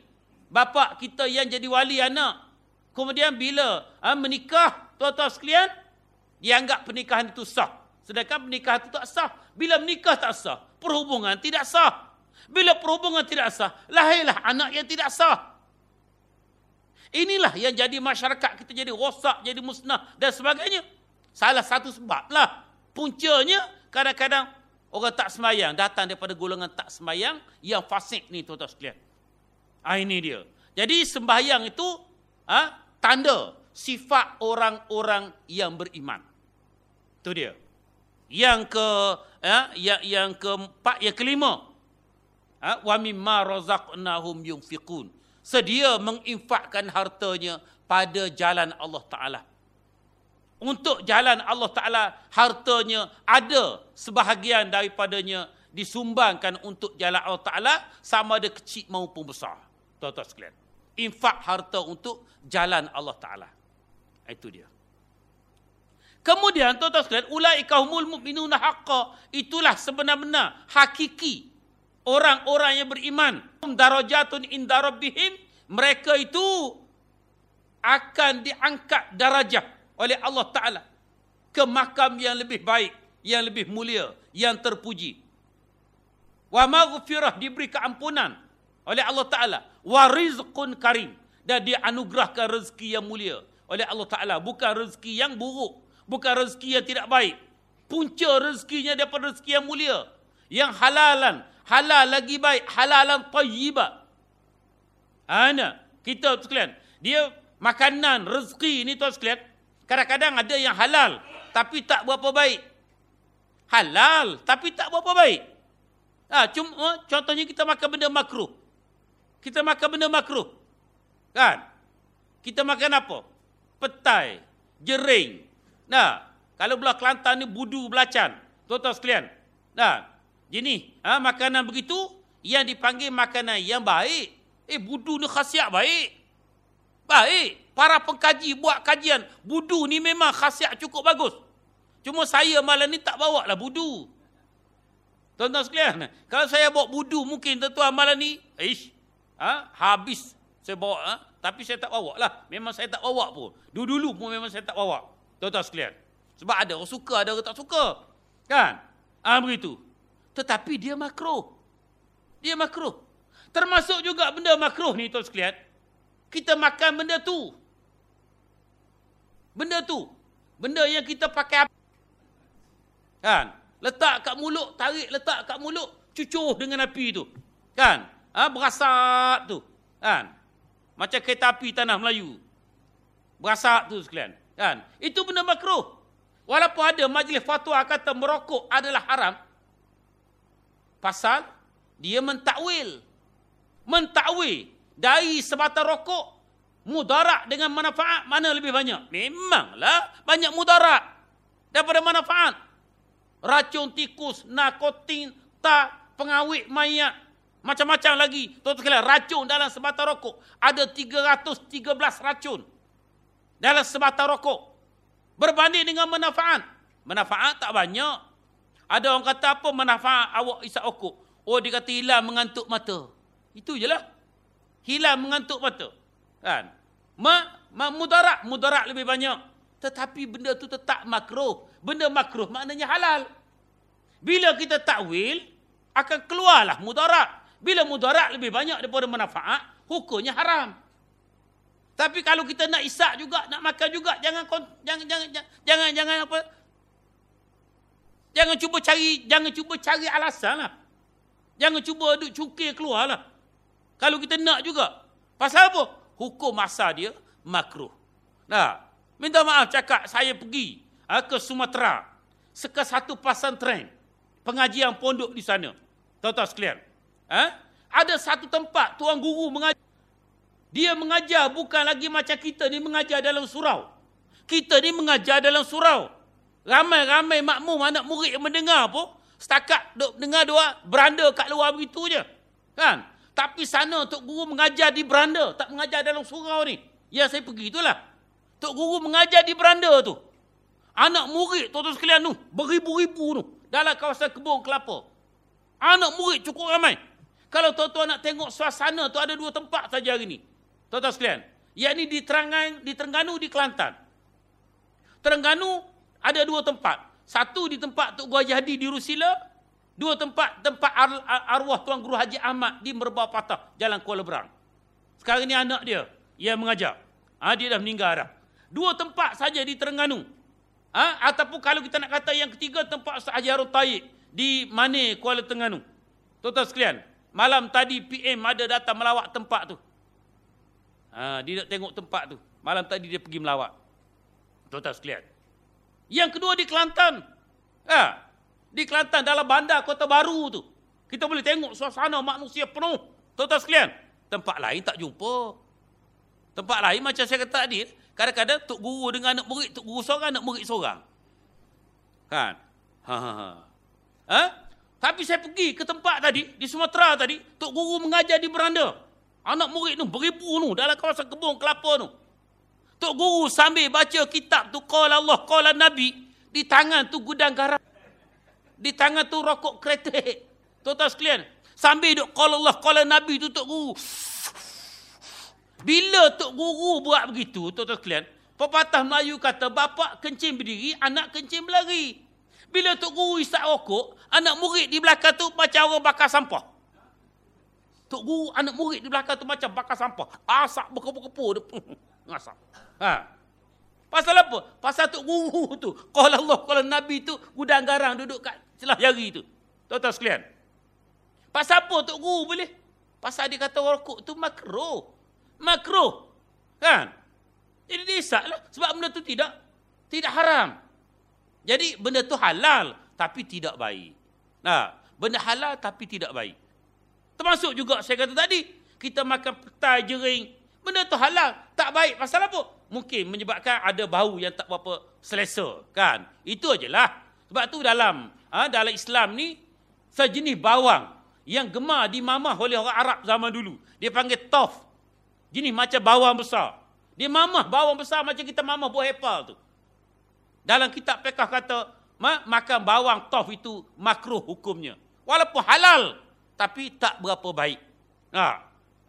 bapa kita yang jadi wali anak. Kemudian bila ha, menikah, tuan-tuan sekalian, dianggap pernikahan itu sah. Sedangkan pernikahan itu tak sah. Bila menikah tak sah, perhubungan tidak sah. Bila perhubungan tidak sah, lahirlah anak yang tidak sah. Inilah yang jadi masyarakat kita jadi rosak, jadi musnah dan sebagainya. Salah satu sebab lah. Puncanya, kadang-kadang orang tak semayang datang daripada golongan tak semayang yang fasik ni tuan-tuan sekalian. Ah ini dia. Jadi sembahyang itu ah tanda sifat orang-orang yang beriman. Itu dia. Yang ke ya, yang yang keempat yang kelima. Ha? Wa mimma razaqnahum yunfiqun. Sedia menginfakkan hartanya pada jalan Allah Taala. Untuk jalan Allah Taala hartanya ada sebahagian daripadanya disumbangkan untuk jalan Allah Taala sama ada kecil maupun besar. Tuan-tuan sekalian. Infak harta untuk jalan Allah Taala. Itu dia. Kemudian tuan-tuan sekalian, ulaika humul mu'minuna haqqa. Itulah sebenar-benar hakiki orang-orang yang beriman. Darajatun inda rabbihim. Mereka itu akan diangkat darajah oleh Allah Ta'ala. Ke makam yang lebih baik, yang lebih mulia, yang terpuji. Wa maghfirah diberi keampunan oleh Allah Ta'ala. Wa rizqun karim. Dan dia anugerahkan rezeki yang mulia oleh Allah Ta'ala. Bukan rezeki yang buruk. Bukan rezeki yang tidak baik. Punca rezekinya daripada rezeki yang mulia. Yang halalan. Halal lagi baik. Halalan tayyibah. Ana, kita sekalian. Dia makanan, rezeki ni tuan sekalian. Kadang-kadang ada yang halal. Tapi tak berapa baik. Halal. Tapi tak berapa baik. Ha, cuma contohnya kita makan benda makruh. Kita makan benda makruh. Kan? Kita makan apa? Petai. Jering. Nah, kalau belah Kelantan ni budu belacan. Tuan-tuan sekalian. Nah, jadi ha, makanan begitu yang dipanggil makanan yang baik. Eh, budu ni khasiat baik. Baik. Para pengkaji buat kajian. Budu ni memang khasiat cukup bagus. Cuma saya malam ni tak bawa lah budu. Tuan-tuan sekalian. Kalau saya bawa budu mungkin tuan-tuan malam ni. Ish. Ha, habis saya bawa. Ha? Tapi saya tak bawa lah. Memang saya tak bawa pun. Dulu-dulu pun memang saya tak bawa. Tuan-tuan sekalian. Sebab ada orang suka, ada orang tak suka. Kan? Ah begitu. Tetapi dia makruh. Dia makruh. Termasuk juga benda makruh ni tuan sekalian. Kita makan benda tu. Benda tu. Benda yang kita pakai kan? Letak kat mulut, tarik letak kat mulut, cucuh dengan api tu. Kan? Ah ha, berasap tu. Kan? Macam kereta api tanah Melayu. Berasap tu sekalian. Kan? Itu benda makruh. Walaupun ada majlis fatwa kata merokok adalah haram. Pasal dia mentakwil. Mentakwil dari sebatang rokok mudarat dengan manfaat mana lebih banyak? Memanglah banyak mudarat daripada manfaat. Racun tikus, narkotin, tak, pengawet mayat, macam-macam lagi. Tuan-tuan racun dalam sebatang rokok ada 313 racun dalam sebatang rokok. Berbanding dengan manfaat. Manfaat tak banyak. Ada orang kata apa manfaat awak isap rokok? Oh dia kata hilang mengantuk mata. Itu je lah. Hilang mengantuk mata. Kan? Ma, ma, mudarat. Mudarat lebih banyak. Tetapi benda tu tetap makruh. Benda makruh maknanya halal. Bila kita takwil, akan keluarlah mudarat. Bila mudarat lebih banyak daripada manfaat, hukumnya haram. Tapi kalau kita nak isak juga, nak makan juga, jangan jangan jangan jangan jangan apa? Jangan cuba cari jangan cuba cari alasanlah. Jangan cuba duk cukir keluarlah. Kalau kita nak juga. Pasal apa? Hukum masa dia makruh. Nah, minta maaf cakap saya pergi ha, ke Sumatera. Seka satu pesantren pengajian pondok di sana. Tahu-tahu sekalian. Ha? Ada satu tempat tuan guru mengajar dia mengajar bukan lagi macam kita ni mengajar dalam surau. Kita ni mengajar dalam surau. Ramai-ramai makmum anak murid yang mendengar pun. Setakat duk dengar dua beranda kat luar begitu je. Kan? Tapi sana Tok Guru mengajar di beranda. Tak mengajar dalam surau ni. Ya saya pergi itulah. Tok Guru mengajar di beranda tu. Anak murid tuan-tuan sekalian tu. Beribu-ribu tu. Dalam kawasan kebun kelapa. Anak murid cukup ramai. Kalau tuan-tuan nak tengok suasana tu ada dua tempat saja hari ni. Tuan-tuan sekalian, yakni di Terengganu, di Terengganu di Kelantan. Terengganu ada dua tempat. Satu di tempat Tok Guru Haji di Rusila, dua tempat tempat ar arwah Tuan Guru Haji Ahmad di Merbau Patah, Jalan Kuala Berang. Sekarang ni anak dia yang mengajar. Ha, dia dah meninggal dah. Dua tempat saja di Terengganu. Ha, ataupun kalau kita nak kata yang ketiga tempat Ustaz Haji Harun Tayyip di Mane Kuala Terengganu. Tuan-tuan sekalian, malam tadi PM ada datang melawat tempat tu. Ha, dia nak tengok tempat tu. Malam tadi dia pergi melawat. Tuan-tuan sekalian. Yang kedua di Kelantan. Ha, di Kelantan dalam bandar Kota Baru tu. Kita boleh tengok suasana manusia penuh. Tuan-tuan sekalian. Tempat lain tak jumpa. Tempat lain macam saya kata tadi. Kadang-kadang tok guru dengan anak murid. Tok guru seorang, anak murid seorang. Kan? Ha, ha, ha. ha? Tapi saya pergi ke tempat tadi. Di Sumatera tadi. Tok guru mengajar di beranda. Anak murid tu beribu tu. Dalam kawasan kebun kelapa tu. Tok guru sambil baca kitab tu. Qala Allah, qala Nabi. Di tangan tu gudang garam. Di tangan tu rokok kretek. Tuan-tuan sekalian. Sambil duk qala Allah, qala Nabi tu Tok Guru. Bila Tok Guru buat begitu, tuan-tuan sekalian. Pepatah Melayu kata, bapak kencing berdiri, anak kencing berlari. Bila Tok Guru isap rokok, anak murid di belakang tu macam orang bakar sampah. Tok Guru, anak murid di belakang tu macam bakar sampah. Asap berkepu-kepu. Asap. Ha. Pasal apa? Pasal Tok Guru tu. Kalau Allah, kalau Nabi tu, gudang garang duduk kat celah jari tu. Tuan-tuan sekalian. Pasal apa Tok Guru boleh? Pasal dia kata rokok tu makro. Makro. Kan? Jadi dia lah. Sebab benda tu tidak tidak haram. Jadi benda tu halal tapi tidak baik. Nah, benda halal tapi tidak baik. Termasuk juga saya kata tadi, kita makan petai jering, benda tu halal, tak baik. Pasal apa? Mungkin menyebabkan ada bau yang tak berapa selesa, kan? Itu ajalah. Sebab tu dalam ha, dalam Islam ni sejenis bawang yang gemar dimamah oleh orang Arab zaman dulu. Dia panggil tof. Jenis macam bawang besar. Dia mamah bawang besar macam kita mamah buah apple tu. Dalam kitab pekah kata, makan bawang tof itu makruh hukumnya. Walaupun halal, tapi tak berapa baik. Ha.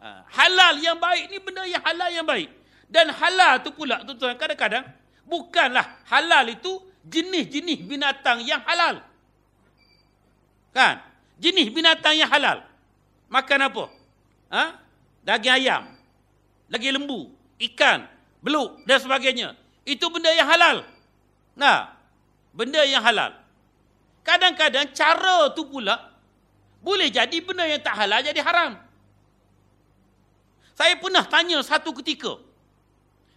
ha. Halal yang baik ni benda yang halal yang baik. Dan halal tu pula, tuan-tuan, kadang-kadang, bukanlah halal itu jenis-jenis binatang yang halal. Kan? jenis binatang yang halal. Makan apa? Ha? Daging ayam. Lagi lembu. Ikan. Beluk. Dan sebagainya. Itu benda yang halal. Nah, benda yang halal. Kadang-kadang cara tu pula boleh jadi benda yang tak halal jadi haram. Saya pernah tanya satu ketika.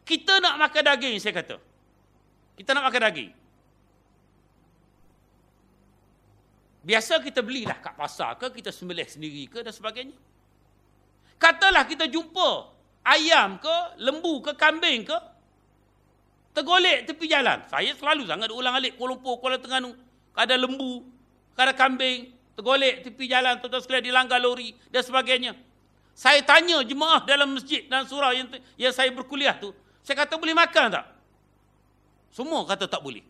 Kita nak makan daging, saya kata. Kita nak makan daging. Biasa kita belilah kat pasar ke, kita sembelih sendiri ke dan sebagainya. Katalah kita jumpa ayam ke, lembu ke, kambing ke, tergolek tepi jalan. Saya selalu sangat ulang alik Kuala Lumpur, Kuala Terengganu. Ada lembu, ada kambing, tergolek tepi jalan, tuan-tuan sekalian dilanggar lori dan sebagainya. Saya tanya jemaah dalam masjid dan surau yang, yang saya berkuliah tu, saya kata boleh makan tak? Semua kata tak boleh.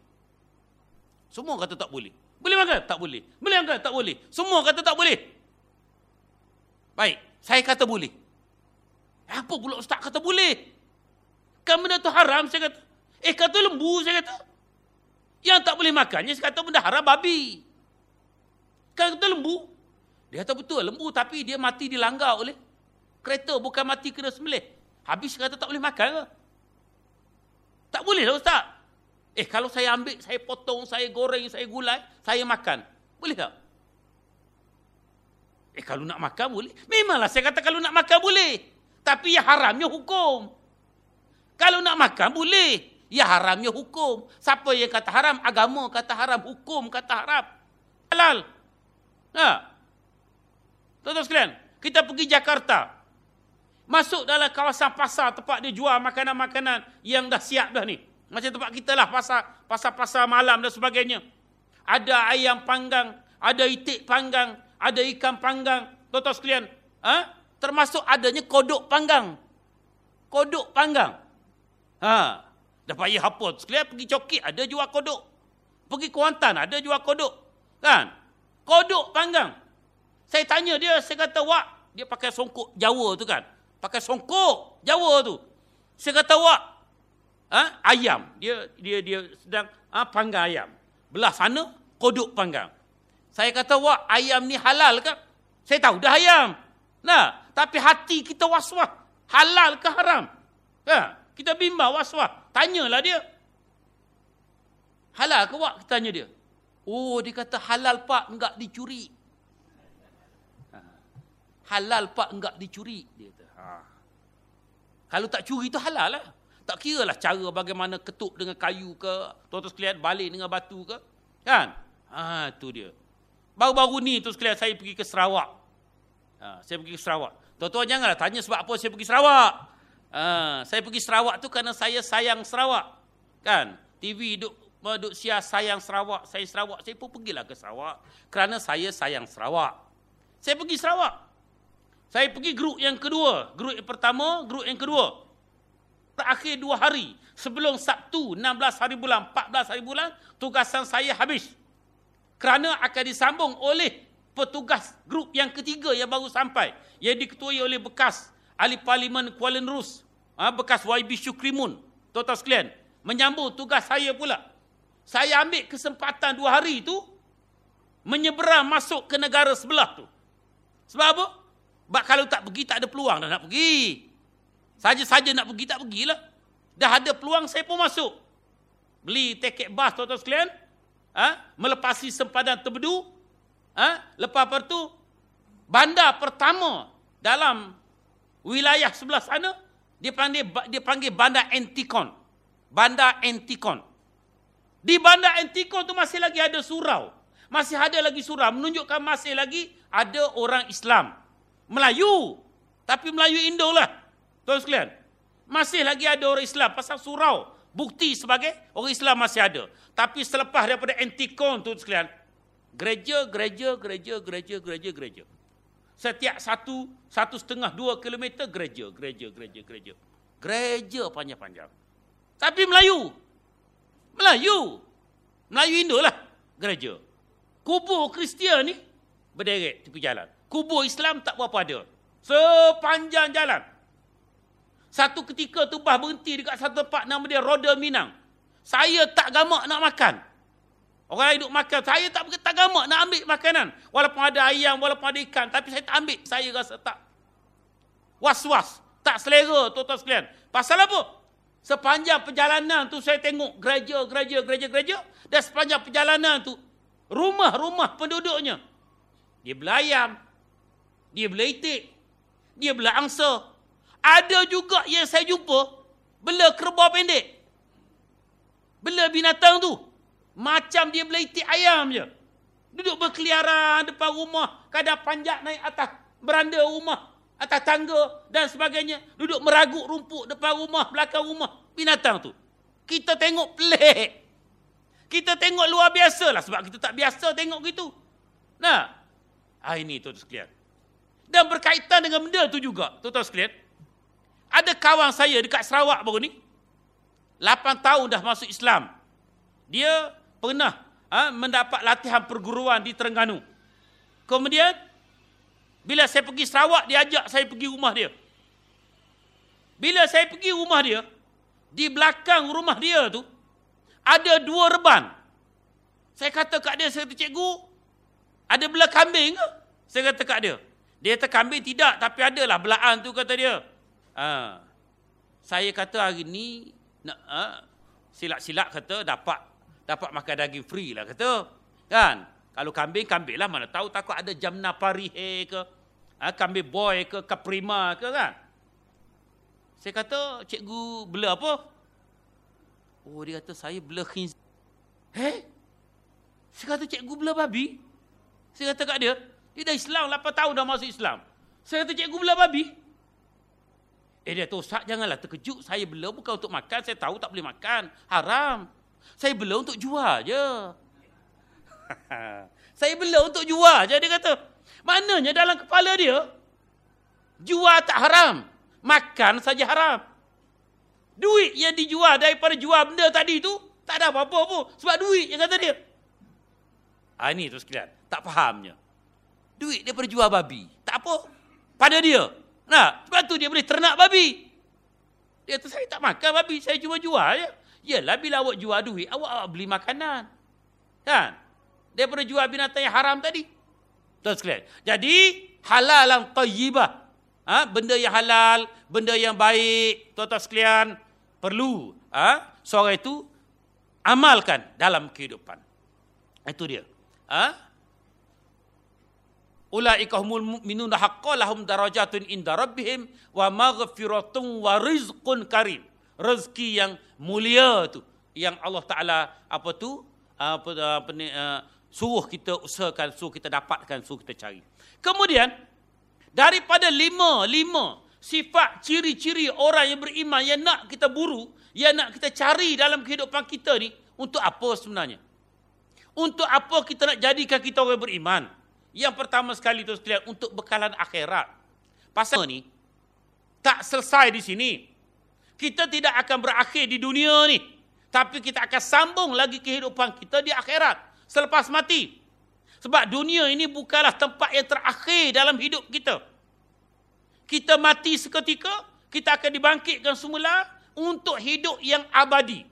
Semua kata tak boleh. Boleh makan? Tak boleh. Boleh makan? Tak boleh. Semua kata tak boleh. Baik, saya kata boleh. Apa pula ustaz kata boleh? Kan benda tu haram, saya kata. Eh, kata lembu, saya kata. Yang tak boleh makannya, saya kata benda haram, babi. Kan kata lembu. Dia kata betul, lembu tapi dia mati dilanggar oleh kereta, bukan mati kena sembelih. Habis kata tak boleh makan ke? Tak boleh lah ustaz. Eh kalau saya ambil, saya potong, saya goreng, saya gulai, saya makan. Boleh tak? Eh kalau nak makan boleh. Memanglah saya kata kalau nak makan boleh. Tapi yang haramnya hukum. Kalau nak makan boleh. Ya haramnya hukum. Siapa yang kata haram? Agama kata haram. Hukum kata haram. Halal. Ha. Tuan-tuan sekalian, kita pergi Jakarta. Masuk dalam kawasan pasar tempat dia jual makanan-makanan yang dah siap dah ni. Macam tempat kita lah, pasar, pasar-pasar malam dan sebagainya. Ada ayam panggang, ada itik panggang, ada ikan panggang. Tuan-tuan sekalian, ha? termasuk adanya kodok panggang. Kodok panggang. Ha. Dah payah apa? Sekalian pergi cokit, ada jual kodok. Pergi Kuantan, ada jual kodok. Kan? Kodok panggang. Saya tanya dia, saya kata, wak, dia pakai songkok Jawa tu kan. Pakai songkok Jawa tu. Saya kata, wak, ha? ayam. Dia dia dia sedang ha, panggang ayam. Belah sana kodok panggang. Saya kata, "Wah, ayam ni halal ke?" Saya tahu dah ayam. Nah, tapi hati kita was-was. Halal ke haram? Ha? Kita bimbang was-was. Tanyalah dia. Halal ke wak? Kita tanya dia. Oh, dia kata halal pak, enggak dicuri. Ha. Halal pak, enggak dicuri. Dia kata. Ha. Kalau tak curi itu halal lah. Tak kira lah cara bagaimana ketuk dengan kayu ke, tuan-tuan sekalian balik dengan batu ke. Kan? Ha, tu dia. Baru-baru ni tu sekalian saya pergi ke Sarawak. Ha, saya pergi ke Sarawak. Tuan-tuan janganlah tanya sebab apa saya pergi Sarawak. Ha, saya pergi Sarawak tu kerana saya sayang Sarawak. Kan? TV duk duk sia sayang Sarawak, saya Sarawak, saya pun pergilah ke Sarawak kerana saya sayang Sarawak. Saya pergi Sarawak. Saya pergi grup yang kedua, grup yang pertama, grup yang kedua. Terakhir dua hari sebelum Sabtu 16 hari bulan, 14 hari bulan, tugasan saya habis. Kerana akan disambung oleh petugas grup yang ketiga yang baru sampai. Yang diketuai oleh bekas ahli parlimen Kuala Nerus. Ha, bekas YB Syukrimun. Tuan-tuan sekalian. Menyambung tugas saya pula. Saya ambil kesempatan dua hari itu. Menyeberang masuk ke negara sebelah tu. Sebab apa? Sebab kalau tak pergi tak ada peluang dah nak pergi. Saja-saja nak pergi tak pergilah. Dah ada peluang saya pun masuk. Beli tiket bas tuan-tuan sekalian. Ha? Melepasi sempadan terbedu Ha? Lepas itu, bandar pertama dalam wilayah sebelah sana, dia panggil, dia panggil bandar Antikon. Bandar Antikon. Di bandar Antikon tu masih lagi ada surau. Masih ada lagi surau. Menunjukkan masih lagi ada orang Islam. Melayu. Tapi Melayu Indo lah. Tuan sekalian. Masih lagi ada orang Islam. Pasal surau. Bukti sebagai orang Islam masih ada. Tapi selepas daripada Antikon tu sekalian. Gereja, gereja, gereja, gereja, gereja, gereja. Setiap satu, satu setengah, dua kilometer, gereja, gereja, gereja, gereja. Gereja panjang-panjang. Tapi Melayu. Melayu. Melayu Indo lah. Gereja. Kubur Kristian ni, berderet tepi jalan. Kubur Islam tak berapa ada. Sepanjang jalan. Satu ketika tu bah berhenti dekat satu tempat nama dia Roda Minang. Saya tak gamak nak makan. Orang lain duduk makan. Saya tak tak gamak nak ambil makanan. Walaupun ada ayam, walaupun ada ikan. Tapi saya tak ambil. Saya rasa tak. Was-was. Tak selera tuan-tuan sekalian. Pasal apa? Sepanjang perjalanan tu saya tengok gereja, gereja, gereja, gereja. Dan sepanjang perjalanan tu. Rumah-rumah penduduknya. Dia belayam. Dia belitik. Dia bela angsa. Ada juga yang saya jumpa. Bela kerbau pendek. Bela binatang tu. Macam dia beli itik ayam je. Duduk berkeliaran depan rumah. Kadang panjat naik atas beranda rumah. Atas tangga dan sebagainya. Duduk meragut rumput depan rumah, belakang rumah. Binatang tu. Kita tengok pelik. Kita tengok luar biasa lah. Sebab kita tak biasa tengok gitu. Nah. Ah, ini tuan-tuan sekalian. Dan berkaitan dengan benda tu juga. Tuan-tuan sekalian. Ada kawan saya dekat Sarawak baru ni. 8 tahun dah masuk Islam. Dia pernah ha, mendapat latihan perguruan di Terengganu. Kemudian, bila saya pergi Sarawak, dia ajak saya pergi rumah dia. Bila saya pergi rumah dia, di belakang rumah dia tu, ada dua reban. Saya kata kat dia, saya kata, cikgu, ada belah kambing ke? Saya kata kat dia. Dia kata kambing tidak, tapi adalah belaan tu kata dia. Ha. Saya kata hari ni, ha, silap-silap kata dapat dapat makan daging free lah kata. Kan? Kalau kambing, kambing lah. Mana tahu takut ada jamna parihe ke. Ha, kambing boy ke, kaprima ke kan. Saya kata, cikgu bela apa? Oh, dia kata, saya bela khinz. Eh? Saya kata, cikgu bela babi? Saya kata kat dia, dia dah Islam, 8 tahun dah masuk Islam. Saya kata, cikgu bela babi? Eh, dia kata, Ustaz, janganlah terkejut. Saya bela bukan untuk makan. Saya tahu tak boleh makan. Haram. Saya bela untuk jual je. saya bela untuk jual je dia kata. Maknanya dalam kepala dia jual tak haram, makan saja haram. Duit yang dijual daripada jual benda tadi tu tak ada apa-apa pun sebab duit yang kata dia. Ah ini tu sekalian, tak fahamnya. Duit daripada jual babi. Tak apa. Pada dia. Nah, sebab tu dia boleh ternak babi. Dia kata, saya tak makan babi, saya cuma jual je. Yalah bila awak jual duit, awak, awak beli makanan. Kan? Daripada jual binatang yang haram tadi. Tuan sekalian. Jadi, halal yang tayyibah. Ha? Benda yang halal, benda yang baik, tuan-tuan sekalian, perlu ha? seorang itu amalkan dalam kehidupan. Itu dia. Ha? Ulaika humul mu'minun haqqan lahum darajatun inda rabbihim wa maghfiratun wa rizqun karim rezeki yang mulia tu yang Allah Taala apa tu apa apa ni uh, suruh kita usahakan, suruh kita dapatkan, suruh kita cari. Kemudian, daripada lima, lima sifat ciri-ciri orang yang beriman yang nak kita buru, yang nak kita cari dalam kehidupan kita ni, untuk apa sebenarnya? Untuk apa kita nak jadikan kita orang beriman? Yang pertama sekali tu sekalian, untuk bekalan akhirat. Pasal ni, tak selesai di sini. Kita tidak akan berakhir di dunia ni. Tapi kita akan sambung lagi kehidupan kita di akhirat. Selepas mati. Sebab dunia ini bukanlah tempat yang terakhir dalam hidup kita. Kita mati seketika, kita akan dibangkitkan semula untuk hidup yang abadi.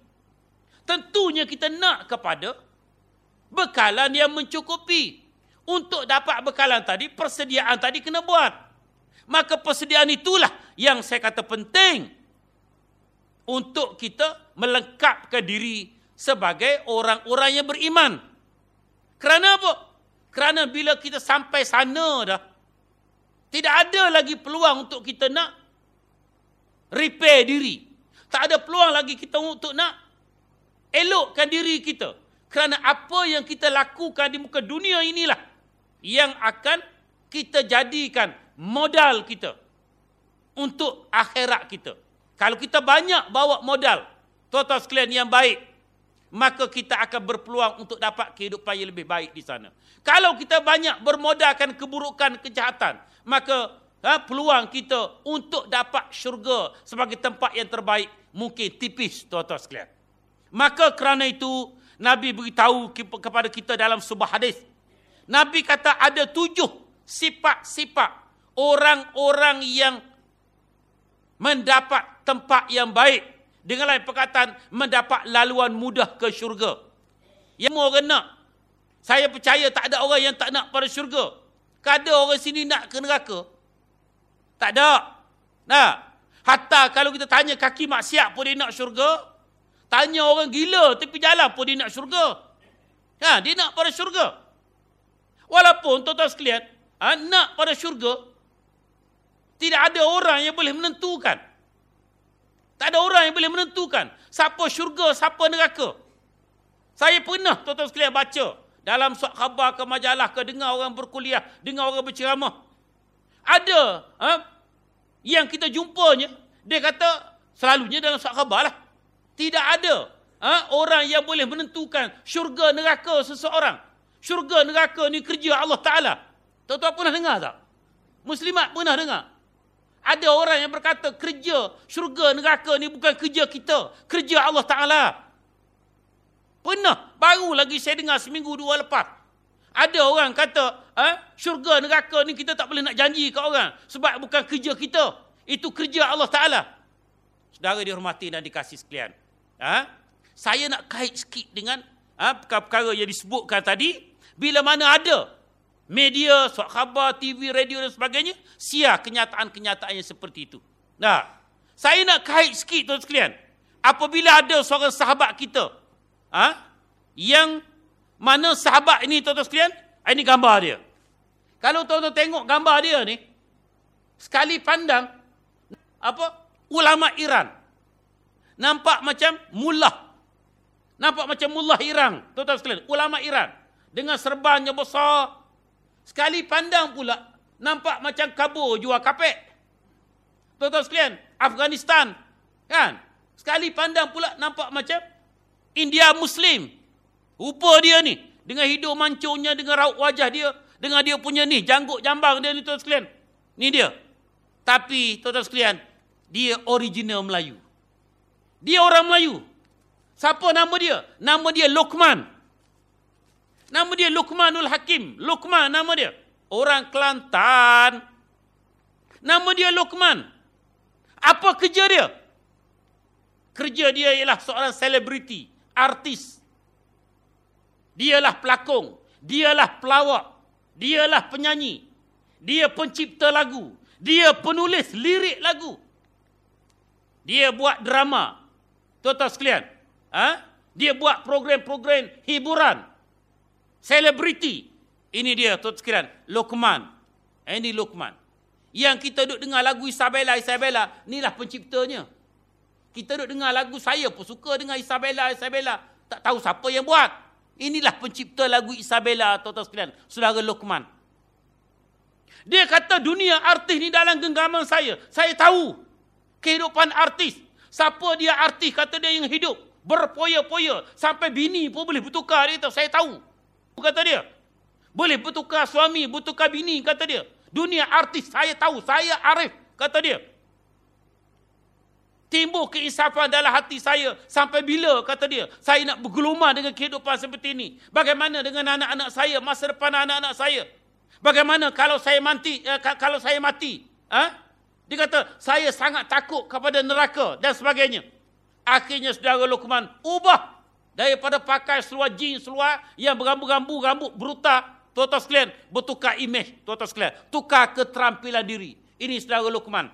Tentunya kita nak kepada bekalan yang mencukupi. Untuk dapat bekalan tadi, persediaan tadi kena buat. Maka persediaan itulah yang saya kata penting untuk kita melengkapkan diri sebagai orang-orang yang beriman. Kerana apa? Kerana bila kita sampai sana dah, tidak ada lagi peluang untuk kita nak repair diri. Tak ada peluang lagi kita untuk nak elokkan diri kita. Kerana apa yang kita lakukan di muka dunia inilah yang akan kita jadikan modal kita untuk akhirat kita. Kalau kita banyak bawa modal, tuan-tuan sekalian yang baik, maka kita akan berpeluang untuk dapat kehidupan yang lebih baik di sana. Kalau kita banyak bermodalkan keburukan, kejahatan, maka ha, peluang kita untuk dapat syurga sebagai tempat yang terbaik mungkin tipis, tuan-tuan sekalian. Maka kerana itu, Nabi beritahu kepada kita dalam sebuah hadis. Nabi kata ada tujuh sifat-sifat orang-orang yang mendapat tempat yang baik. Dengan lain perkataan, mendapat laluan mudah ke syurga. Yang semua orang nak. Saya percaya tak ada orang yang tak nak pada syurga. Kada orang sini nak ke neraka? Tak ada. Nah, hatta kalau kita tanya kaki maksiat pun dia nak syurga, Tanya orang gila tepi jalan pun dia nak syurga. Ha, dia nak pada syurga. Walaupun tuan-tuan sekalian, ha, nak pada syurga, tidak ada orang yang boleh menentukan. Tak ada orang yang boleh menentukan siapa syurga, siapa neraka. Saya pernah tuan-tuan sekalian baca dalam suat khabar ke majalah ke dengar orang berkuliah, dengar orang berceramah. Ada ha, yang kita jumpanya, dia kata selalunya dalam suat khabar lah. Tidak ada ha, orang yang boleh menentukan syurga neraka seseorang. Syurga neraka ni kerja Allah Ta'ala. Tuan-tuan pernah dengar tak? Muslimat pernah dengar? Ada orang yang berkata kerja syurga neraka ni bukan kerja kita. Kerja Allah Ta'ala. Pernah. Baru lagi saya dengar seminggu dua lepas. Ada orang kata ha, syurga neraka ni kita tak boleh nak janji ke orang. Sebab bukan kerja kita. Itu kerja Allah Ta'ala. Saudara dihormati dan dikasih sekalian. Ha? Saya nak kait sikit dengan ha, perkara-perkara yang disebutkan tadi. Bila mana ada media, suat khabar, TV, radio dan sebagainya, sia kenyataan-kenyataan yang seperti itu. Nah, saya nak kait sikit tuan sekalian. Apabila ada seorang sahabat kita, ha, yang mana sahabat ini tuan-tuan sekalian, ini gambar dia. Kalau tuan-tuan tengok gambar dia ni, sekali pandang, apa ulama Iran, Nampak macam mullah. Nampak macam mullah Iran. Tuan-tuan sekalian, ulama Iran. Dengan serbannya besar. Sekali pandang pula, nampak macam kabur jual kapek. Tuan-tuan sekalian, Afghanistan. Kan? Sekali pandang pula, nampak macam India Muslim. Rupa dia ni. Dengan hidung mancungnya, dengan raut wajah dia. Dengan dia punya ni, janggut jambang dia ni tuan-tuan sekalian. Ni dia. Tapi, tuan-tuan sekalian, dia original Melayu. Dia orang Melayu. Siapa nama dia? Nama dia Luqman. Nama dia Luqmanul Hakim. Luqman nama dia. Orang Kelantan. Nama dia Luqman. Apa kerja dia? Kerja dia ialah seorang selebriti, artis. Dialah pelakon, dialah pelawak, dialah penyanyi. Dia pencipta lagu, dia penulis lirik lagu. Dia buat drama, Tuan-tuan sekalian. Ha? Dia buat program-program hiburan. Selebriti. Ini dia tuan-tuan sekalian. Lokman. Ini Lokman. Yang kita duduk dengar lagu Isabella, Isabella. Inilah penciptanya. Kita duduk dengar lagu saya pun suka dengar Isabella, Isabella. Tak tahu siapa yang buat. Inilah pencipta lagu Isabella, tuan-tuan sekalian. Saudara Luqman. Dia kata dunia artis ni dalam genggaman saya. Saya tahu kehidupan artis. Siapa dia artis, kata dia yang hidup. Berpoya-poya. Sampai bini pun boleh bertukar. Dia kata, saya tahu. Kata dia. Boleh bertukar suami, bertukar bini, kata dia. Dunia artis, saya tahu. Saya arif, kata dia timbul keinsafan dalam hati saya sampai bila kata dia saya nak bergelumah dengan kehidupan seperti ini bagaimana dengan anak-anak saya masa depan anak-anak saya bagaimana kalau saya mati eh, kalau saya mati ha? dia kata saya sangat takut kepada neraka dan sebagainya akhirnya saudara Luqman ubah daripada pakai seluar jeans seluar yang berambu-rambu rambut bruta tuan-tuan sekalian bertukar imej tuan-tuan sekalian tukar keterampilan diri ini saudara Luqman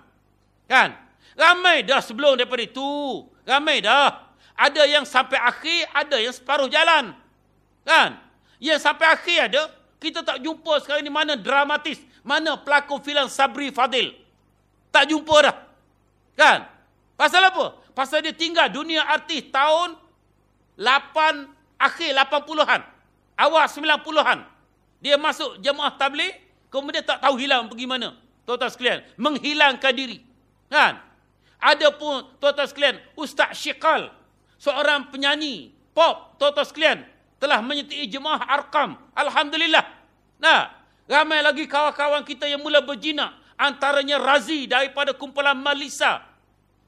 kan Ramai dah sebelum daripada itu. Ramai dah. Ada yang sampai akhir, ada yang separuh jalan. Kan? Yang sampai akhir ada, kita tak jumpa sekarang ni mana dramatis. Mana pelakon filem Sabri Fadil. Tak jumpa dah. Kan? Pasal apa? Pasal dia tinggal dunia artis tahun 8, akhir 80-an. Awal 90-an. Dia masuk jemaah tabligh, kemudian tak tahu hilang pergi mana. Tuan-tuan sekalian, menghilangkan diri. Kan? Ada pun tuan-tuan sekalian, Ustaz Syikal, seorang penyanyi pop, tuan-tuan sekalian, telah menyertai jemaah Arkam. Alhamdulillah. Nah, ramai lagi kawan-kawan kita yang mula berjinak. Antaranya Razi daripada kumpulan Malisa.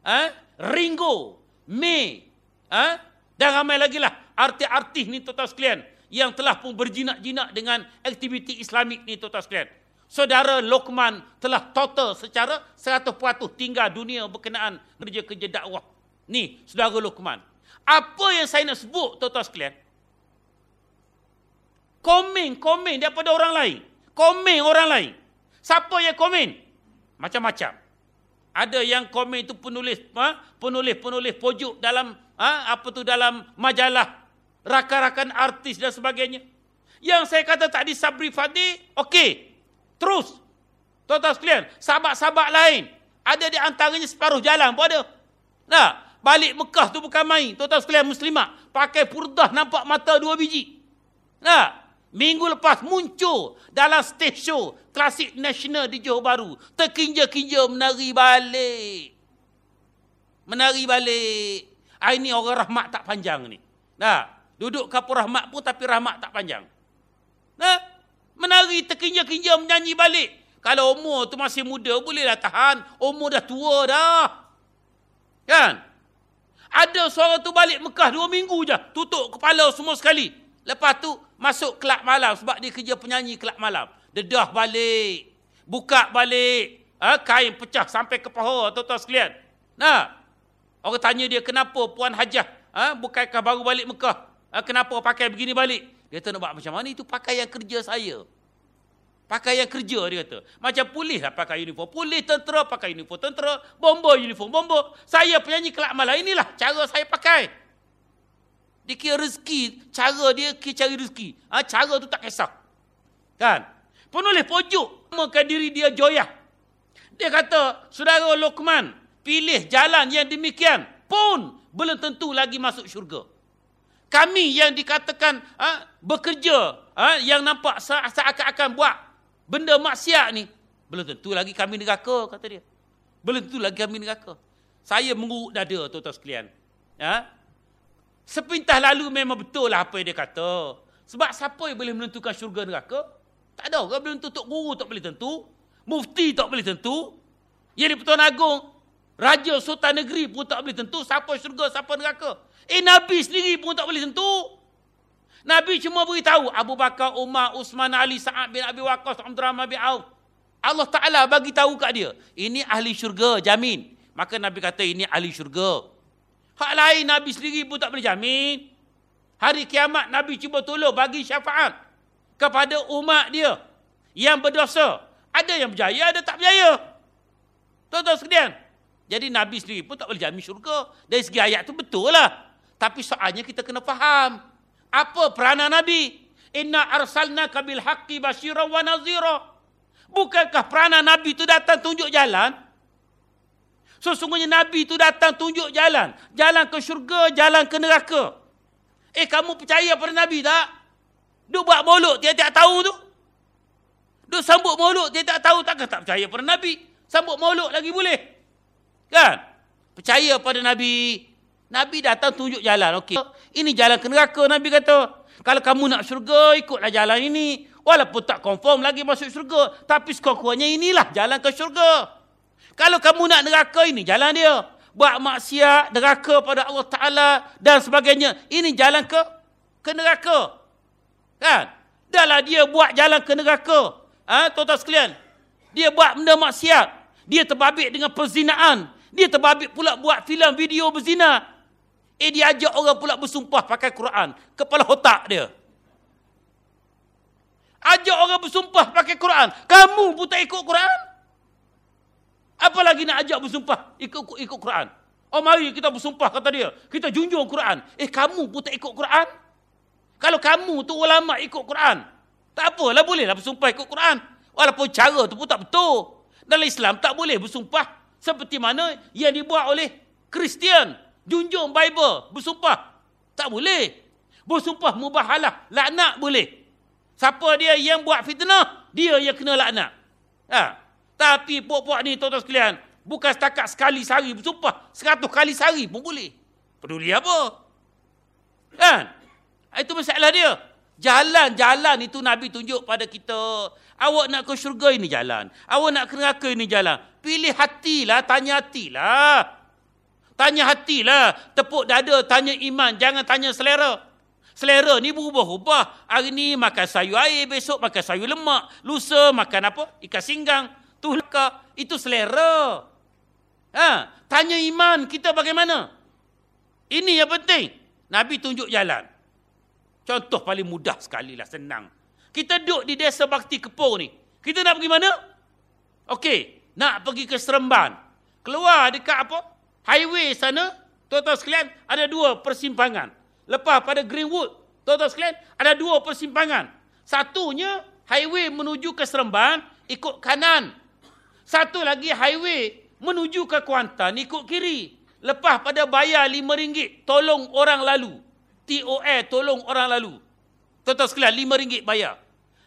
Eh? Ringo, May. Eh? Dan ramai lagi lah artis-artis ni tuan-tuan sekalian. Yang telah pun berjinak-jinak dengan aktiviti Islamik ni tuan-tuan sekalian saudara Lokman telah total secara 100% tinggal dunia berkenaan kerja-kerja dakwah. Ni, saudara Lokman. Apa yang saya nak sebut, tuan-tuan sekalian? Komen, komen daripada orang lain. Komen orang lain. Siapa yang komen? Macam-macam. Ada yang komen itu penulis, ha? penulis-penulis pojok dalam ha? apa tu dalam majalah, rakan-rakan artis dan sebagainya. Yang saya kata tadi Sabri Fadi, okey, Terus. Tuan-tuan sekalian, sahabat-sahabat lain. Ada di antaranya separuh jalan pun ada. Nah, balik Mekah tu bukan main. Tuan-tuan sekalian muslimat. Pakai purdah nampak mata dua biji. Nah, minggu lepas muncul dalam stage show klasik nasional di Johor Bahru. Terkinja-kinja menari balik. Menari balik. Ini orang rahmat tak panjang ni. Nah, duduk kapur rahmat pun tapi rahmat tak panjang. Nah, Menari terkinja-kinja menyanyi balik. Kalau umur tu masih muda, bolehlah tahan. Umur dah tua dah. Kan? Ada suara tu balik Mekah dua minggu je. Tutup kepala semua sekali. Lepas tu masuk kelab malam. Sebab dia kerja penyanyi kelab malam. Dedah balik. Buka balik. Ha, kain pecah sampai ke paha tuan-tuan sekalian. Nah, orang tanya dia kenapa Puan Hajah ha, bukankah baru balik Mekah? Ha, kenapa pakai begini balik? Dia kata nak buat macam mana? Itu pakaian kerja saya. Pakaian kerja dia kata. Macam polis lah pakai uniform. Polis tentera pakai uniform tentera. Bomba uniform bomba. Saya penyanyi kelak malam. Inilah cara saya pakai. Dia kira rezeki. Cara dia kira cari rezeki. Ha, cara tu tak kisah. Kan? Penulis pojok. Namakan diri dia Joyah. Dia kata, Saudara Lokman, pilih jalan yang demikian pun belum tentu lagi masuk syurga. Kami yang dikatakan ha, bekerja ha, yang nampak seakan-akan buat benda maksiat ni belum tentu lagi kami neraka kata dia. Belum tentu lagi kami neraka. Saya menguruk dada tuan-tuan sekalian. Ha? sepintas lalu memang betul lah apa yang dia kata. Sebab siapa yang boleh menentukan syurga neraka? Tak ada orang boleh tentu tok guru tak boleh tentu mufti tak boleh tentu. Yang di Pertuan Agong raja sultan negeri pun tak boleh tentu siapa syurga siapa neraka Eh Nabi sendiri pun tak boleh tentu. Nabi cuma beritahu Abu Bakar, Umar, Usman, Ali, Sa'ad bin Abi Waqqas, Abdurrahman bin Auf. Allah Taala bagi tahu kat dia, ini ahli syurga, jamin. Maka Nabi kata ini ahli syurga. Hak lain Nabi sendiri pun tak boleh jamin. Hari kiamat Nabi cuba tolong bagi syafaat kepada umat dia yang berdosa. Ada yang berjaya, ada tak berjaya. Tuan-tuan sekalian. Jadi Nabi sendiri pun tak boleh jamin syurga. Dari segi ayat tu betul lah. Tapi soalnya kita kena faham. Apa peranan Nabi? Inna arsalna kabil haqqi basyira wa nazira. Bukankah peranan Nabi itu datang tunjuk jalan? Sesungguhnya Nabi itu datang tunjuk jalan. Jalan ke syurga, jalan ke neraka. Eh kamu percaya pada Nabi tak? Duk buat mauluk tiap-tiap tahu tu. Duk sambut mauluk tiap-tiap tahu takkan tak percaya pada Nabi. Sambut mauluk lagi boleh. Kan? Percaya pada Nabi. Nabi datang tunjuk jalan. Okey. Ini jalan ke neraka Nabi kata. Kalau kamu nak syurga, ikutlah jalan ini. Walaupun tak confirm lagi masuk syurga. Tapi sekurang-kurangnya inilah jalan ke syurga. Kalau kamu nak neraka, ini jalan dia. Buat maksiat, neraka pada Allah Ta'ala dan sebagainya. Ini jalan ke ke neraka. Kan? Dahlah dia buat jalan ke neraka. Ha, tuan-tuan sekalian. Dia buat benda maksiat. Dia terbabit dengan perzinaan. Dia terbabit pula buat filem video berzina. Eh dia ajak orang pula bersumpah pakai Quran. Kepala otak dia. Ajak orang bersumpah pakai Quran. Kamu pun tak ikut Quran. Apa lagi nak ajak bersumpah ikut ikut Quran? Oh mari kita bersumpah kata dia. Kita junjung Quran. Eh kamu pun tak ikut Quran? Kalau kamu tu ulama ikut Quran. Tak apalah bolehlah bersumpah ikut Quran. Walaupun cara tu pun tak betul. Dalam Islam tak boleh bersumpah seperti mana yang dibuat oleh Kristian junjung Bible, bersumpah. Tak boleh. Bersumpah mubahalah, laknat boleh. Siapa dia yang buat fitnah, dia yang kena laknat. Ha. Tapi puak-puak ni tuan-tuan sekalian, bukan setakat sekali sehari bersumpah, seratus kali sehari pun boleh. Peduli apa? Kan? Itu masalah dia. Jalan-jalan itu Nabi tunjuk pada kita. Awak nak ke syurga ini jalan. Awak nak ke neraka ini jalan. Pilih hatilah, tanya hatilah. Tanya hatilah. Tepuk dada, tanya iman. Jangan tanya selera. Selera ni berubah-ubah. Hari ni makan sayur air, besok makan sayur lemak. Lusa makan apa? Ikan singgang. Tu laka. Itu selera. Ha? Tanya iman kita bagaimana? Ini yang penting. Nabi tunjuk jalan. Contoh paling mudah sekali lah, senang. Kita duduk di desa bakti kepung ni. Kita nak pergi mana? Okey, nak pergi ke Seremban. Keluar dekat apa? highway sana, tuan-tuan sekalian, ada dua persimpangan. Lepas pada Greenwood, tuan-tuan sekalian, ada dua persimpangan. Satunya, highway menuju ke Seremban, ikut kanan. Satu lagi highway menuju ke Kuantan, ikut kiri. Lepas pada bayar RM5, tolong orang lalu. TOA, tolong orang lalu. Tuan-tuan sekalian, RM5 bayar.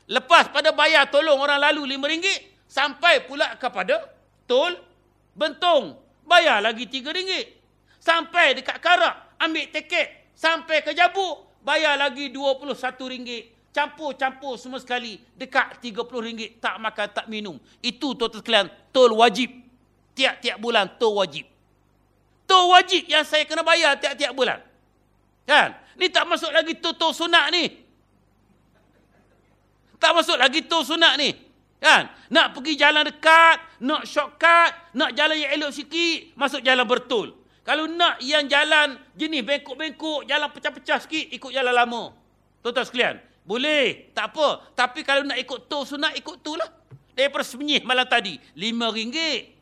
Lepas pada bayar tolong orang lalu RM5, sampai pula kepada tol Bentong bayar lagi RM3. Sampai dekat Karak, ambil tiket. Sampai ke Jabu, bayar lagi RM21. Campur-campur semua sekali. Dekat RM30. Tak makan, tak minum. Itu tuan-tuan sekalian, tol wajib. Tiap-tiap bulan, tol wajib. Tol wajib yang saya kena bayar tiap-tiap bulan. Kan? Ni tak masuk lagi tol-tol sunat ni. Tak masuk lagi tol sunat ni. Kan? Nak pergi jalan dekat, nak shortcut, nak jalan yang elok sikit, masuk jalan bertul. Kalau nak yang jalan jenis bengkok-bengkok, jalan pecah-pecah sikit, ikut jalan lama. Tuan-tuan sekalian, boleh, tak apa. Tapi kalau nak ikut tu sunat, ikut tu lah. Daripada semenyih malam tadi, lima ringgit.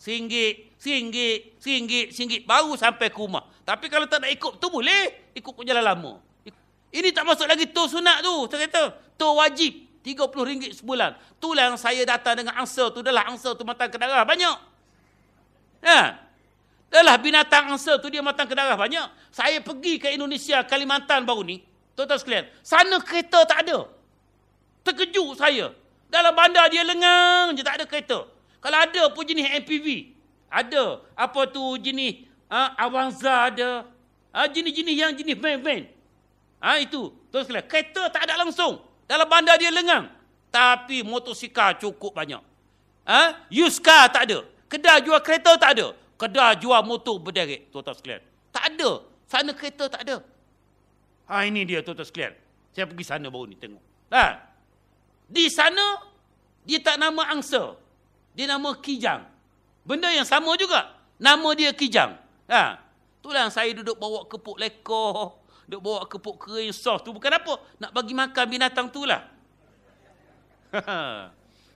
Singgit, singgit, singgit, singgit. Baru sampai ke rumah. Tapi kalau tak nak ikut tu boleh, ikut jalan lama. Ini tak masuk lagi tu sunat tu. Saya kata, tu wajib. RM30 sebulan. Itulah yang saya datang dengan angsa tu. Adalah angsa tu matang ke darah banyak. Ha? Adalah binatang angsa tu dia matang ke darah banyak. Saya pergi ke Indonesia, Kalimantan baru ni. Tuan-tuan sekalian. Sana kereta tak ada. Terkejut saya. Dalam bandar dia lengang je tak ada kereta. Kalau ada pun jenis MPV. Ada. Apa tu jenis ha, Avanza ada. Ha, jenis-jenis yang jenis van-van. Ha, itu. Tuan sekalian. Kereta tak ada langsung. Dalam bandar dia lengang. Tapi motosikal cukup banyak. Ha? Used car tak ada. Kedai jual kereta tak ada. Kedai jual motor berderet. Tuan-tuan sekalian. Tak ada. Sana kereta tak ada. Ha, ini dia tuan-tuan sekalian. Saya pergi sana baru ni tengok. Ha? Di sana, dia tak nama angsa. Dia nama kijang. Benda yang sama juga. Nama dia kijang. Ha? Itulah yang saya duduk bawa kepuk lekor. Duk bawa kepuk kering sos tu bukan apa. Nak bagi makan binatang tu lah.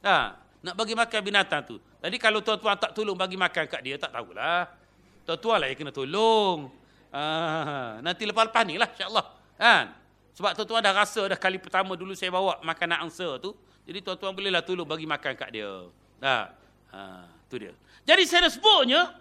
ha, nak bagi makan binatang tu. Tadi kalau tuan-tuan tak tolong bagi makan kat dia, tak tahulah. Tuan-tuan lah yang kena tolong. Ha, nanti lepas-lepas ni lah insyaAllah. Ha, sebab tuan-tuan dah rasa dah kali pertama dulu saya bawa makanan angsa tu. Jadi tuan-tuan bolehlah tolong bagi makan kat dia. Ha, ha, tu dia. Jadi saya sebutnya,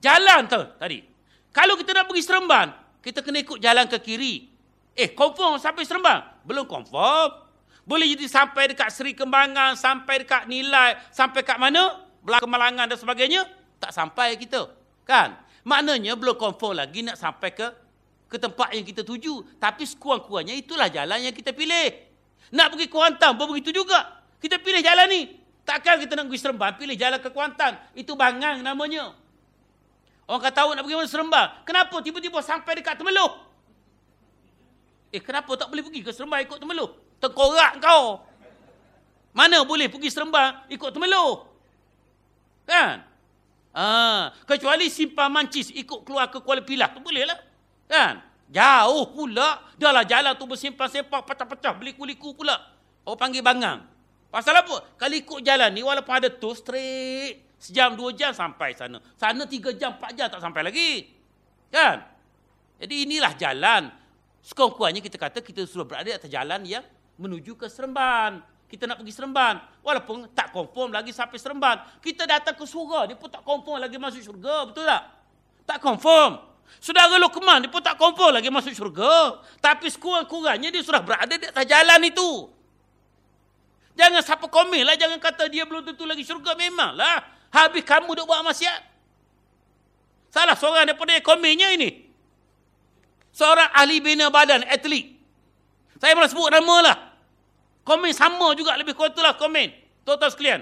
jalan tu tadi. Kalau kita nak pergi Seremban, kita kena ikut jalan ke kiri. Eh, confirm sampai Seremban? Belum confirm. Boleh jadi sampai dekat Seri Kembangan, sampai dekat Nilai, sampai kat mana? Belakang Kemalangan dan sebagainya. Tak sampai kita. Kan? Maknanya belum confirm lagi nak sampai ke ke tempat yang kita tuju. Tapi sekurang-kurangnya itulah jalan yang kita pilih. Nak pergi Kuantan pun begitu juga. Kita pilih jalan ni. Takkan kita nak pergi Seremban, pilih jalan ke Kuantan. Itu bangang namanya. Orang kata awak nak pergi mana Seremban. Kenapa tiba-tiba sampai dekat Temeloh? Eh kenapa tak boleh pergi ke Seremban ikut Temeloh? Tengkorak kau. Mana boleh pergi Seremban ikut Temeloh? Kan? Ah, kecuali simpang mancis ikut keluar ke Kuala Pilah tu boleh lah. Kan? Jauh pula. Dah lah jalan tu bersimpang-simpang pecah-pecah. Beli kuliku pula. Orang panggil bangang. Pasal apa? Kalau ikut jalan ni walaupun ada tu straight. Sejam, dua jam sampai sana. Sana tiga jam, empat jam tak sampai lagi. Kan? Jadi inilah jalan. Sekurang-kurangnya kita kata kita sudah berada atas jalan yang menuju ke Seremban. Kita nak pergi Seremban. Walaupun tak confirm lagi sampai Seremban. Kita datang ke surga, dia pun tak confirm lagi masuk syurga. Betul tak? Tak confirm. Saudara Luqman, dia pun tak confirm lagi masuk syurga. Tapi sekurang-kurangnya dia sudah berada di atas jalan itu. Jangan siapa komen lah. Jangan kata dia belum tentu lagi syurga. Memanglah. Habis kamu duk buat maksiat. Salah seorang daripada komennya ini. Seorang ahli bina badan, atlet. Saya malah sebut nama lah. Komen sama juga lebih kurang itulah komen. Total sekalian.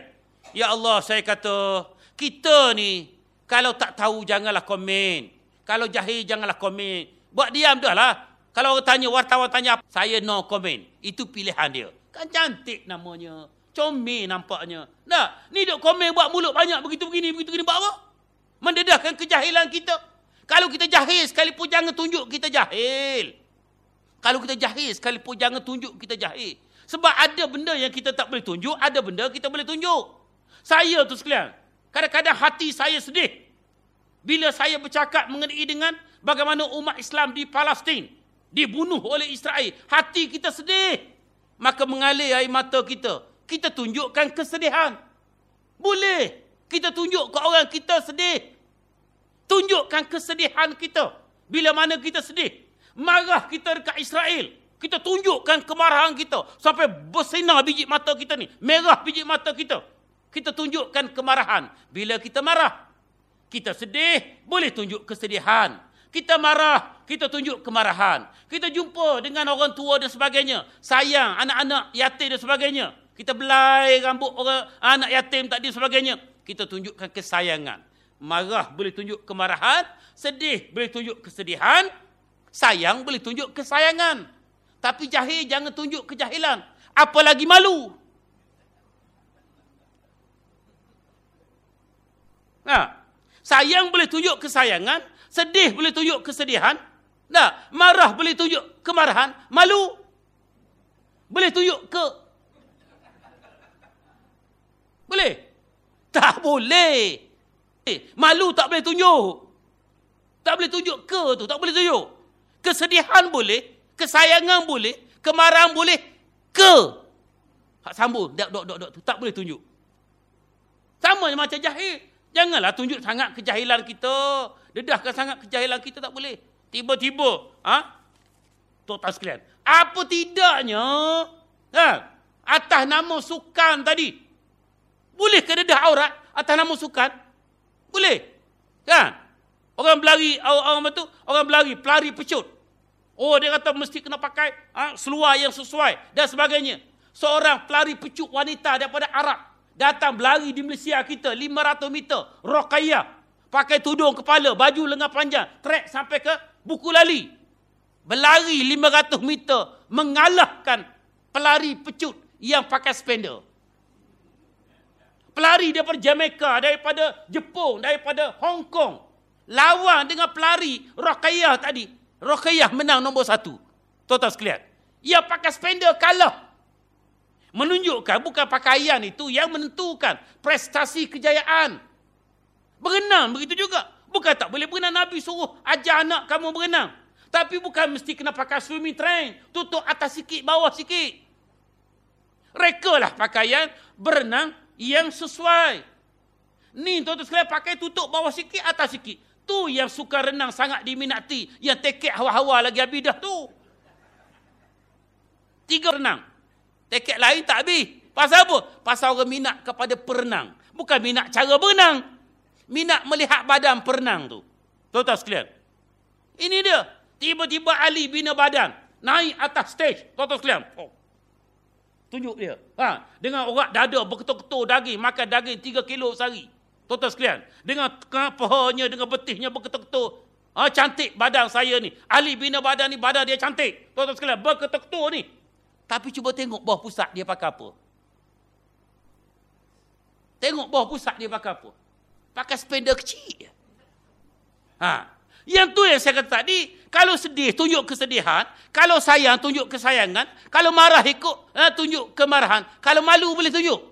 Ya Allah, saya kata, kita ni, kalau tak tahu janganlah komen. Kalau jahil janganlah komen. Buat diam dah lah. Kalau orang tanya, wartawan tanya, saya no komen. Itu pilihan dia. Kan cantik namanya. Comel nampaknya. Nah, ni duk komen buat mulut banyak begitu begini, begitu begini. Buat apa? Mendedahkan kejahilan kita. Kalau kita jahil sekalipun jangan tunjuk kita jahil. Kalau kita jahil sekalipun jangan tunjuk kita jahil. Sebab ada benda yang kita tak boleh tunjuk, ada benda kita boleh tunjuk. Saya tu sekalian, kadang-kadang hati saya sedih. Bila saya bercakap mengenai dengan bagaimana umat Islam di Palestin dibunuh oleh Israel. Hati kita sedih. Maka mengalir air mata kita kita tunjukkan kesedihan. Boleh. Kita tunjuk ke orang kita sedih. Tunjukkan kesedihan kita. Bila mana kita sedih. Marah kita dekat Israel. Kita tunjukkan kemarahan kita. Sampai bersinar biji mata kita ni. Merah biji mata kita. Kita tunjukkan kemarahan. Bila kita marah. Kita sedih. Boleh tunjuk kesedihan. Kita marah. Kita tunjuk kemarahan. Kita jumpa dengan orang tua dan sebagainya. Sayang anak-anak yatim dan sebagainya. Kita belai rambut orang anak yatim tadi sebagainya. Kita tunjukkan kesayangan. Marah boleh tunjuk kemarahan. Sedih boleh tunjuk kesedihan. Sayang boleh tunjuk kesayangan. Tapi jahil jangan tunjuk kejahilan. Apalagi malu. Nah, sayang boleh tunjuk kesayangan. Sedih boleh tunjuk kesedihan. Nah, marah boleh tunjuk kemarahan. Malu boleh tunjuk ke boleh? Tak boleh. Eh, malu tak boleh tunjuk. Tak boleh tunjuk ke tu, tak boleh tunjuk. Kesedihan boleh, kesayangan boleh, kemarahan boleh, ke. Hak sambung, dok dok dok dok tu tak boleh tunjuk. Sama macam jahil. Janganlah tunjuk sangat kejahilan kita. Dedahkan sangat kejahilan kita tak boleh. Tiba-tiba, ha? Total sekalian. Apa tidaknya? Ha? Atas nama sukan tadi, boleh ke dedah aurat atas nama sukan? Boleh. Kan? Orang berlari, orang tu? Orang berlari, pelari pecut. Oh, dia kata mesti kena pakai ha, seluar yang sesuai dan sebagainya. Seorang pelari pecut wanita daripada Arab datang berlari di Malaysia kita 500 meter, Rokaya. Pakai tudung kepala, baju lengan panjang, trek sampai ke Buku Lali. Berlari 500 meter mengalahkan pelari pecut yang pakai spender pelari daripada Jamaica, daripada Jepun, daripada Hong Kong. Lawan dengan pelari Rokayah tadi. Rokayah menang nombor satu. Total sekalian. Ia pakai spender kalah. Menunjukkan bukan pakaian itu yang menentukan prestasi kejayaan. Berenang begitu juga. Bukan tak boleh berenang. Nabi suruh ajar anak kamu berenang. Tapi bukan mesti kena pakai swimming train. Tutup atas sikit, bawah sikit. Rekalah pakaian berenang yang sesuai. Ni tuan-tuan sekalian pakai tutup bawah sikit, atas sikit. Tu yang suka renang sangat diminati. Yang tekek hawa-hawa lagi habis dah tu. Tiga renang. Tekek lain tak habis. Pasal apa? Pasal orang minat kepada perenang. Bukan minat cara berenang. Minat melihat badan perenang tu. Tuan-tuan sekalian. Ini dia. Tiba-tiba Ali bina badan. Naik atas stage. Tuan-tuan sekalian. Oh. Tunjuk dia. Ha. Dengan orang dada berketul-ketul daging. Makan daging 3 kilo sehari. Tuan-tuan sekalian. Dengan pahanya, dengan betihnya berketul-ketul. Ha, cantik badan saya ni. Ali bina badan ni, badan dia cantik. Tuan-tuan sekalian. Berketul-ketul ni. Tapi cuba tengok bawah pusat dia pakai apa. Tengok bawah pusat dia pakai apa. Pakai spender kecil. Ha. Yang tu yang saya kata tadi, kalau sedih tunjuk kesedihan, kalau sayang tunjuk kesayangan, kalau marah ikut ha, tunjuk kemarahan, kalau malu boleh tunjuk.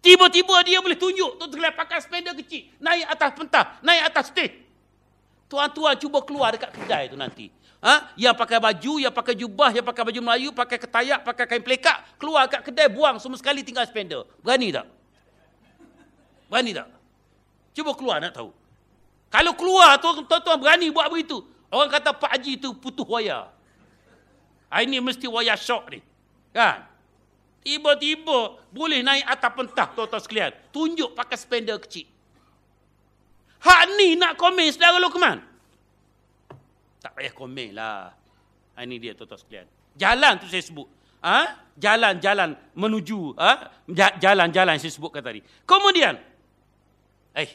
Tiba-tiba dia boleh tunjuk tu terlihat pakai spender kecil, naik atas pentas, naik atas stage. Tuan-tuan cuba keluar dekat kedai tu nanti. Ha? Yang pakai baju, yang pakai jubah, yang pakai baju Melayu, pakai ketayak, pakai kain pelekat, keluar kat kedai, buang semua sekali tinggal spender. Berani tak? Berani tak? Cuba keluar nak tahu. Kalau keluar, tuan-tuan berani buat begitu. Orang kata Pak Haji itu putus waya. Ha, ini mesti waya syok ni. Kan? Tiba-tiba boleh naik atas pentah tuan-tuan sekalian. Tunjuk pakai spender kecil. Hak ni nak komen saudara Luqman. Tak payah komen lah. Ha, ini dia tuan-tuan sekalian. Jalan tu saya sebut. Ha? Jalan-jalan menuju. Ha? Jalan-jalan saya sebutkan tadi. Kemudian. Eh,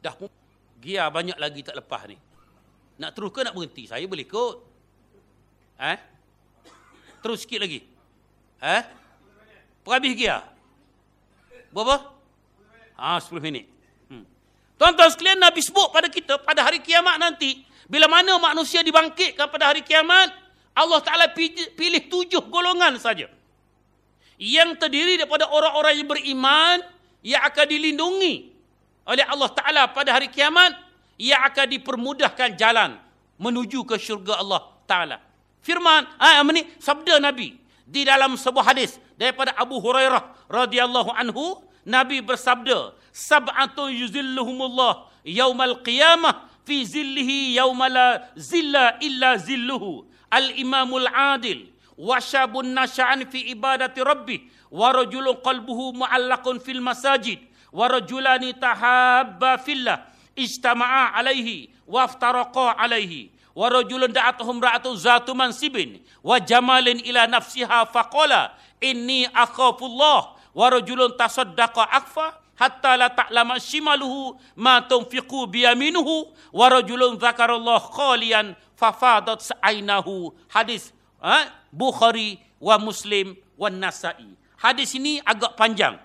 dah pun. Gia banyak lagi tak lepas ni. Nak terus ke nak berhenti? Saya boleh ikut. Ha? Terus sikit lagi. Ha? Perhabis gia. Berapa? Ha, 10 minit. Hmm. Tuan-tuan sekalian, Nabi sebut pada kita pada hari kiamat nanti, bila mana manusia dibangkitkan pada hari kiamat, Allah Ta'ala pilih tujuh golongan saja. Yang terdiri daripada orang-orang yang beriman, yang akan dilindungi oleh Allah Ta'ala pada hari kiamat, ia akan dipermudahkan jalan menuju ke syurga Allah Ta'ala. Firman, ah, ini sabda Nabi. Di dalam sebuah hadis daripada Abu Hurairah radhiyallahu anhu, Nabi bersabda, "Sab'atu yuzilluhumullah yaumal qiyamah fi zillihi yauma la zilla illa zilluhu. Al-imamul adil wa syabun nasha'an fi ibadati rabbih wa rajulun qalbuhu mu'allaqun fil masajid wa rajulani tahabba fillah ijtama'a alaihi wa aftaraqa alaihi. Wa rajulun da'atuhum ra'atu zatu mansibin wa jamalin ila nafsiha faqala inni akhafullah. Wa rajulun tasaddaqa akfa hatta la ta'lama shimaluhu ma tunfiqu biyaminuhu. Wa rajulun dzakarallahu khalian fafadat sa'ainahu hadis ha? Bukhari wa Muslim wa Nasa'i. Hadis ini agak panjang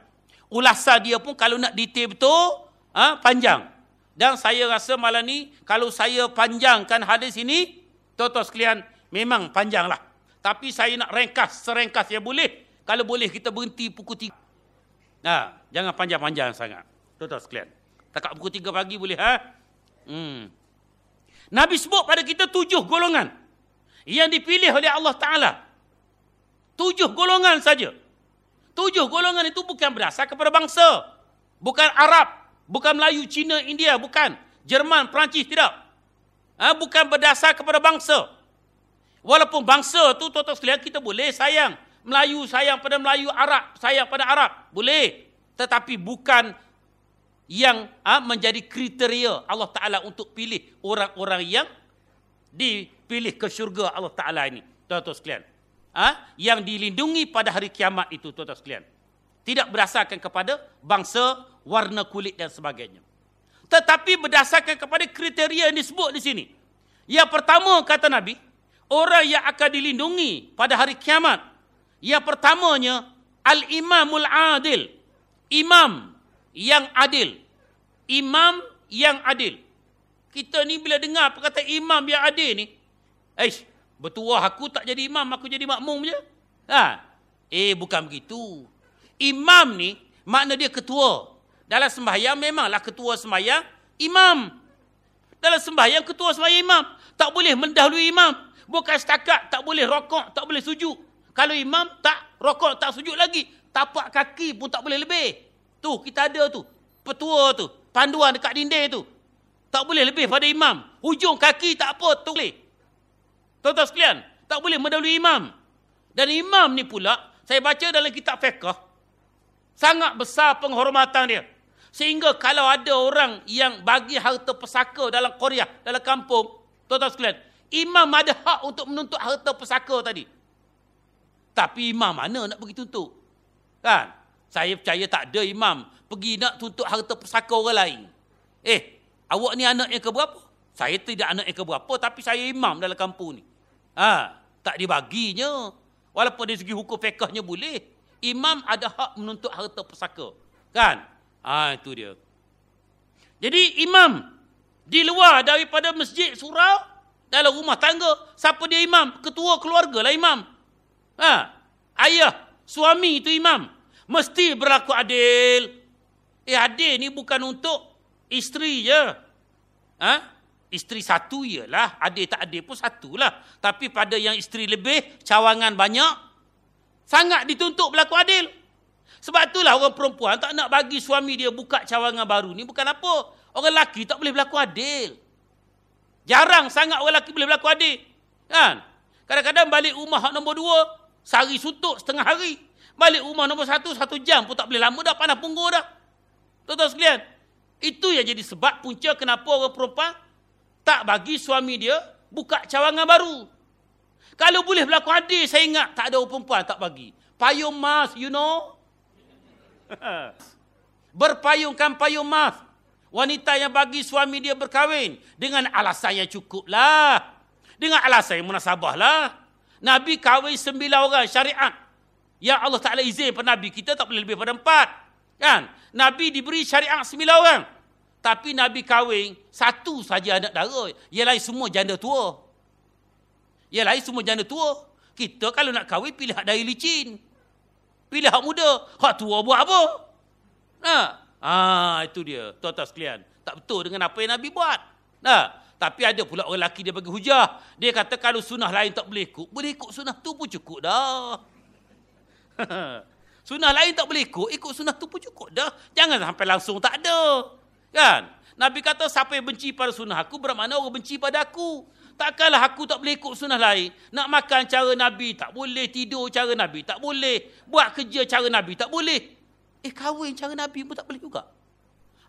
ulasan dia pun kalau nak detail betul ha? panjang dan saya rasa malam ni kalau saya panjangkan hadis ini tuan-tuan sekalian memang panjanglah tapi saya nak ringkas serengkas yang boleh kalau boleh kita berhenti pukul 3 Nah, jangan panjang-panjang sangat. Tuan-tuan sekalian. Takat pukul tiga pagi boleh ha? Hmm. Nabi sebut pada kita tujuh golongan yang dipilih oleh Allah Taala. Tujuh golongan saja. Tujuh golongan itu bukan berasal kepada bangsa. Bukan Arab, bukan Melayu, Cina, India, bukan Jerman, Perancis tidak. Ha? bukan berdasar kepada bangsa. Walaupun bangsa tu tuan-tuan sekalian kita boleh sayang. Melayu sayang pada Melayu, Arab sayang pada Arab. Boleh. Tetapi bukan yang ha, menjadi kriteria Allah Ta'ala untuk pilih orang-orang yang dipilih ke syurga Allah Ta'ala ini. Tuan-tuan sekalian. Ha, yang dilindungi pada hari kiamat itu, tuan-tuan sekalian. Tidak berdasarkan kepada bangsa, warna kulit dan sebagainya. Tetapi berdasarkan kepada kriteria yang disebut di sini. Yang pertama kata Nabi, orang yang akan dilindungi pada hari kiamat yang pertamanya al-imamul adil. Imam yang adil. Imam yang adil. Kita ni bila dengar perkataan imam yang adil ni, eh, bertuah aku tak jadi imam, aku jadi makmum je. Ha? Eh, bukan begitu. Imam ni makna dia ketua. Dalam sembahyang memanglah ketua sembahyang imam. Dalam sembahyang ketua sembahyang imam. Tak boleh mendahului imam. Bukan setakat tak boleh rokok, tak boleh sujud. Kalau imam tak rokok, tak sujud lagi. Tapak kaki pun tak boleh lebih. Tu, kita ada tu. Petua tu. Panduan dekat dinding tu. tak boleh lebih pada imam. Hujung kaki tak apa, tak boleh. Tuan-tuan sekalian, tak boleh mendahului imam. Dan imam ni pula, saya baca dalam kitab fiqah, sangat besar penghormatan dia. Sehingga kalau ada orang yang bagi harta pesaka dalam Korea, dalam kampung, tuan-tuan sekalian, imam ada hak untuk menuntut harta pesaka tadi. Tapi imam mana nak pergi tuntut? Kan? Saya percaya tak ada imam pergi nak tuntut harta pesaka orang lain. Eh, awak ni anak yang keberapa? Saya tidak anak yang keberapa tapi saya imam dalam kampung ni. Ha, tak dibaginya. Walaupun dari segi hukum fiqahnya boleh. Imam ada hak menuntut harta pesaka. Kan? Ha, itu dia. Jadi imam di luar daripada masjid surau dalam rumah tangga siapa dia imam? Ketua keluarga lah imam. Ha, ayah, suami itu imam. Mesti berlaku adil. Eh adil ni bukan untuk isteri je. Ha? Isteri satu ialah, adil tak adil pun satulah. Tapi pada yang isteri lebih, cawangan banyak, sangat dituntut berlaku adil. Sebab itulah orang perempuan tak nak bagi suami dia buka cawangan baru ni bukan apa. Orang lelaki tak boleh berlaku adil. Jarang sangat orang lelaki boleh berlaku adil. Kan? Kadang-kadang balik rumah nombor dua, sehari suntuk setengah hari. Balik rumah nombor satu, satu jam pun tak boleh lama dah, panas punggung dah. Tuan-tuan sekalian, itu yang jadi sebab punca kenapa orang perempuan tak bagi suami dia buka cawangan baru. Kalau boleh berlaku adil, saya ingat tak ada perempuan tak bagi. Payung mas, you know. Berpayungkan payung mas. Wanita yang bagi suami dia berkahwin. Dengan alasan yang cukup lah. Dengan alasan yang munasabah lah. Nabi kahwin sembilan orang syariat. Yang Allah Ta'ala izin pada Nabi kita tak boleh lebih pada empat. Kan? Nabi diberi syariat sembilan orang. Tapi Nabi kahwin satu saja anak dara. Yang lain semua janda tua. Yang lain semua janda tua. Kita kalau nak kahwin pilih hak dari licin. Pilih hak muda. Hak tua buat apa? Nah, ha, itu dia. Tuan-tuan sekalian. Tak betul dengan apa yang Nabi buat. Nah, tapi ada pula orang lelaki dia bagi hujah. Dia kata kalau sunnah lain tak boleh ikut. Boleh ikut sunnah tu pun cukup dah. Sunnah lain tak boleh ikut, ikut sunnah tu pun cukup dah. Jangan sampai langsung tak ada. Kan? Nabi kata siapa yang benci pada sunnah aku bermakna orang benci pada aku. Takkanlah aku tak boleh ikut sunnah lain. Nak makan cara Nabi tak boleh, tidur cara Nabi tak boleh, buat kerja cara Nabi tak boleh. Eh kahwin cara Nabi pun tak boleh juga.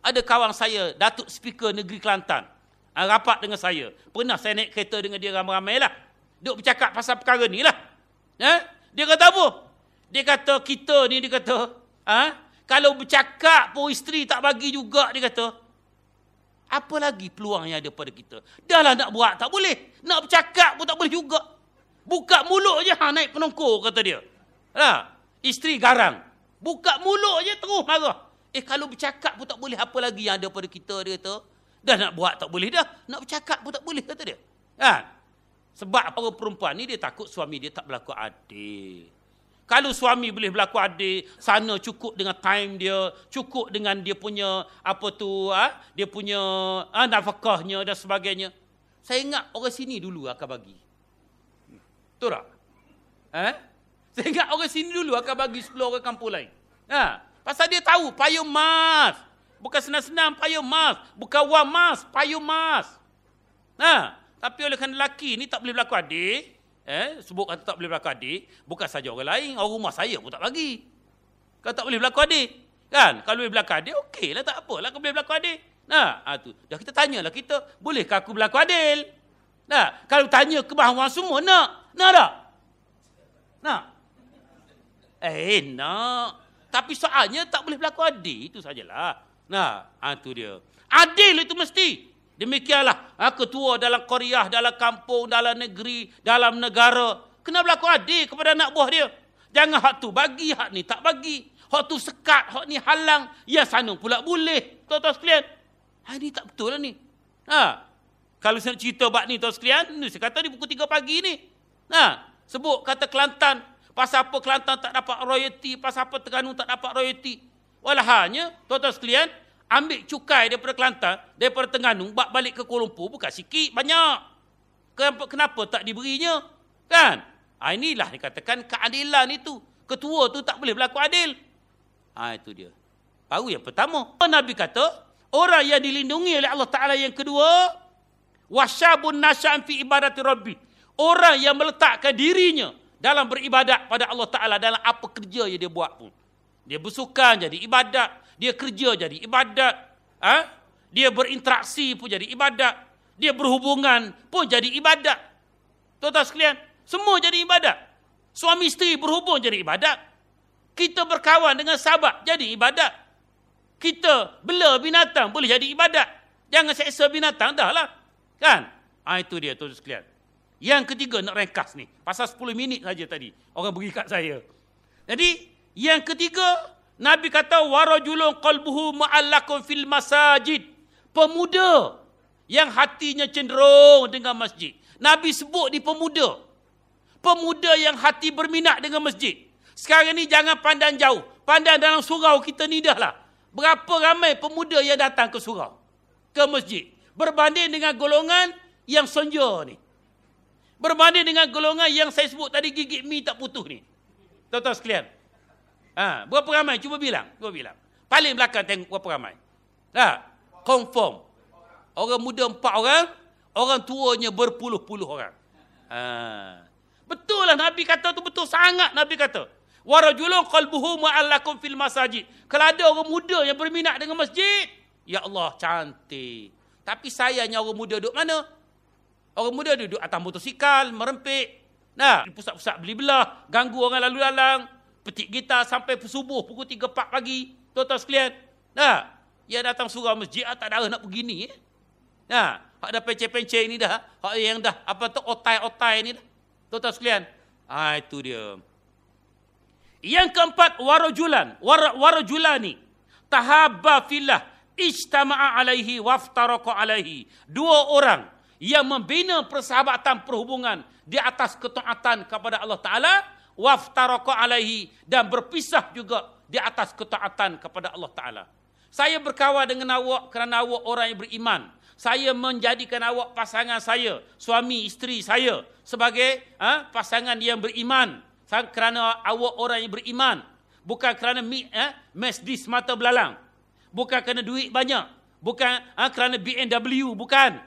Ada kawan saya, Datuk Speaker Negeri Kelantan. Ah, rapat dengan saya. Pernah saya naik kereta dengan dia ramai-ramai lah. Duk bercakap pasal perkara ni lah. Eh? Dia kata apa? Dia kata kita ni dia kata, ha? Kalau bercakap pun isteri tak bagi juga dia kata. Apa lagi peluang yang ada pada kita? Dahlah nak buat tak boleh. Nak bercakap pun tak boleh juga. Buka mulut je ha naik penongkor kata dia. Ha? Isteri garang. Buka mulut je terus marah. Eh kalau bercakap pun tak boleh apa lagi yang ada pada kita dia kata. Dah nak buat tak boleh dah. Nak bercakap pun tak boleh kata dia. Ha? Sebab para perempuan ni dia takut suami dia tak berlaku adil. Kalau suami boleh berlaku adil, sana cukup dengan time dia, cukup dengan dia punya apa tu, ha? dia punya ha, nafkahnya dan sebagainya. Saya ingat orang sini dulu akan bagi. Betul tak? Ha? Saya ingat orang sini dulu akan bagi 10 orang kampung lain. Ha? Pasal dia tahu payung mas. Bukan senang-senang payung mas. Bukan wang mas, payung mas. Ha? Tapi oleh kerana lelaki ni tak boleh berlaku adil, eh, sebut kata tak boleh berlaku adik, bukan saja orang lain, orang rumah saya pun tak bagi. Kalau tak boleh berlaku adik, kan? Kalau boleh berlaku adik, okeylah, tak apalah kalau boleh berlaku adik. Nah, ha, tu. Dah kita tanyalah kita, bolehkah aku berlaku adil? Nah, kalau tanya ke bahawa semua, nak? Nak tak? Nak? Eh, nak. Tapi soalnya tak boleh berlaku adil, itu sajalah. Nah, ha, tu dia. Adil itu mesti. Demikianlah ketua dalam Korea, dalam kampung, dalam negeri, dalam negara. Kena berlaku adil kepada anak buah dia. Jangan hak tu bagi, hak ni tak bagi. Hak tu sekat, hak ni halang. Ya sana pula boleh. Tuan-tuan sekalian. Ha, ini tak betul lah ni. Ha. Kalau saya nak cerita bak ni tuan sekalian, ni saya kata di pukul 3 pagi ni. Ha. Sebut kata Kelantan. Pasal apa Kelantan tak dapat royalty, pasal apa Terengganu tak dapat royalty. Walahanya, tuan-tuan sekalian, ambil cukai daripada Kelantan, daripada Terengganu, buat balik ke Kuala Lumpur, bukan sikit, banyak. Kenapa, kenapa tak diberinya? Kan? Ha, inilah dikatakan keadilan itu. Ketua tu tak boleh berlaku adil. Ha, itu dia. Baru yang pertama. Nabi kata, Orang yang dilindungi oleh Allah Ta'ala yang kedua, wasyabun nasya'an fi ibadati rabbi. Orang yang meletakkan dirinya dalam beribadat pada Allah Ta'ala dalam apa kerja yang dia buat pun. Dia bersukan jadi ibadat. Dia kerja jadi ibadat. Ha? Dia berinteraksi pun jadi ibadat. Dia berhubungan pun jadi ibadat. Tuan-tuan sekalian, semua jadi ibadat. Suami isteri berhubung jadi ibadat. Kita berkawan dengan sahabat jadi ibadat. Kita bela binatang boleh jadi ibadat. Jangan seksa binatang dah lah. Kan? Ha, itu dia tuan-tuan sekalian. Yang ketiga nak ringkas ni. Pasal 10 minit saja tadi. Orang beri kat saya. Jadi, yang ketiga, Nabi kata warajulun qalbuhu mu'allaqun fil masajid. Pemuda yang hatinya cenderung dengan masjid. Nabi sebut di pemuda. Pemuda yang hati berminat dengan masjid. Sekarang ni jangan pandang jauh. Pandang dalam surau kita ni dah lah. Berapa ramai pemuda yang datang ke surau. Ke masjid. Berbanding dengan golongan yang sonja ni. Berbanding dengan golongan yang saya sebut tadi gigit mi tak putus ni. Tuan-tuan sekalian. Ha, berapa ramai? Cuba bilang. Cuba bilang. Paling belakang tengok berapa ramai. Ha, confirm. Orang muda empat orang, orang tuanya berpuluh-puluh orang. Ha. Betul lah Nabi kata tu betul sangat Nabi kata. Warajulun qalbuhu mu'allakum fil masajid. Kalau ada orang muda yang berminat dengan masjid, ya Allah cantik. Tapi sayangnya orang muda duduk mana? Orang muda duduk atas motosikal, merempik. Nah, pusat-pusat beli belah, ganggu orang lalu lalang, petik gitar sampai subuh pukul 3 4 pagi. Tuan-tuan sekalian. Nah, dia datang surau masjid ah, tak ada nak pergi ni. Eh. Nah, hak dah pencet-pencet ni dah. Hak yang dah apa tu otai-otai ni dah. Tuan-tuan sekalian. Ah itu dia. Yang keempat warajulan, war, warajulani. Tahabba fillah ijtama'a alaihi waftaraqa alaihi. Dua orang yang membina persahabatan perhubungan di atas ketaatan kepada Allah Taala waftaraka alaihi dan berpisah juga di atas ketaatan kepada Allah Taala. Saya berkawan dengan awak kerana awak orang yang beriman. Saya menjadikan awak pasangan saya, suami isteri saya sebagai ha, pasangan yang beriman. Kerana awak orang yang beriman. Bukan kerana mi, ha, mesdis mata belalang. Bukan kerana duit banyak. Bukan ha, kerana BMW, bukan.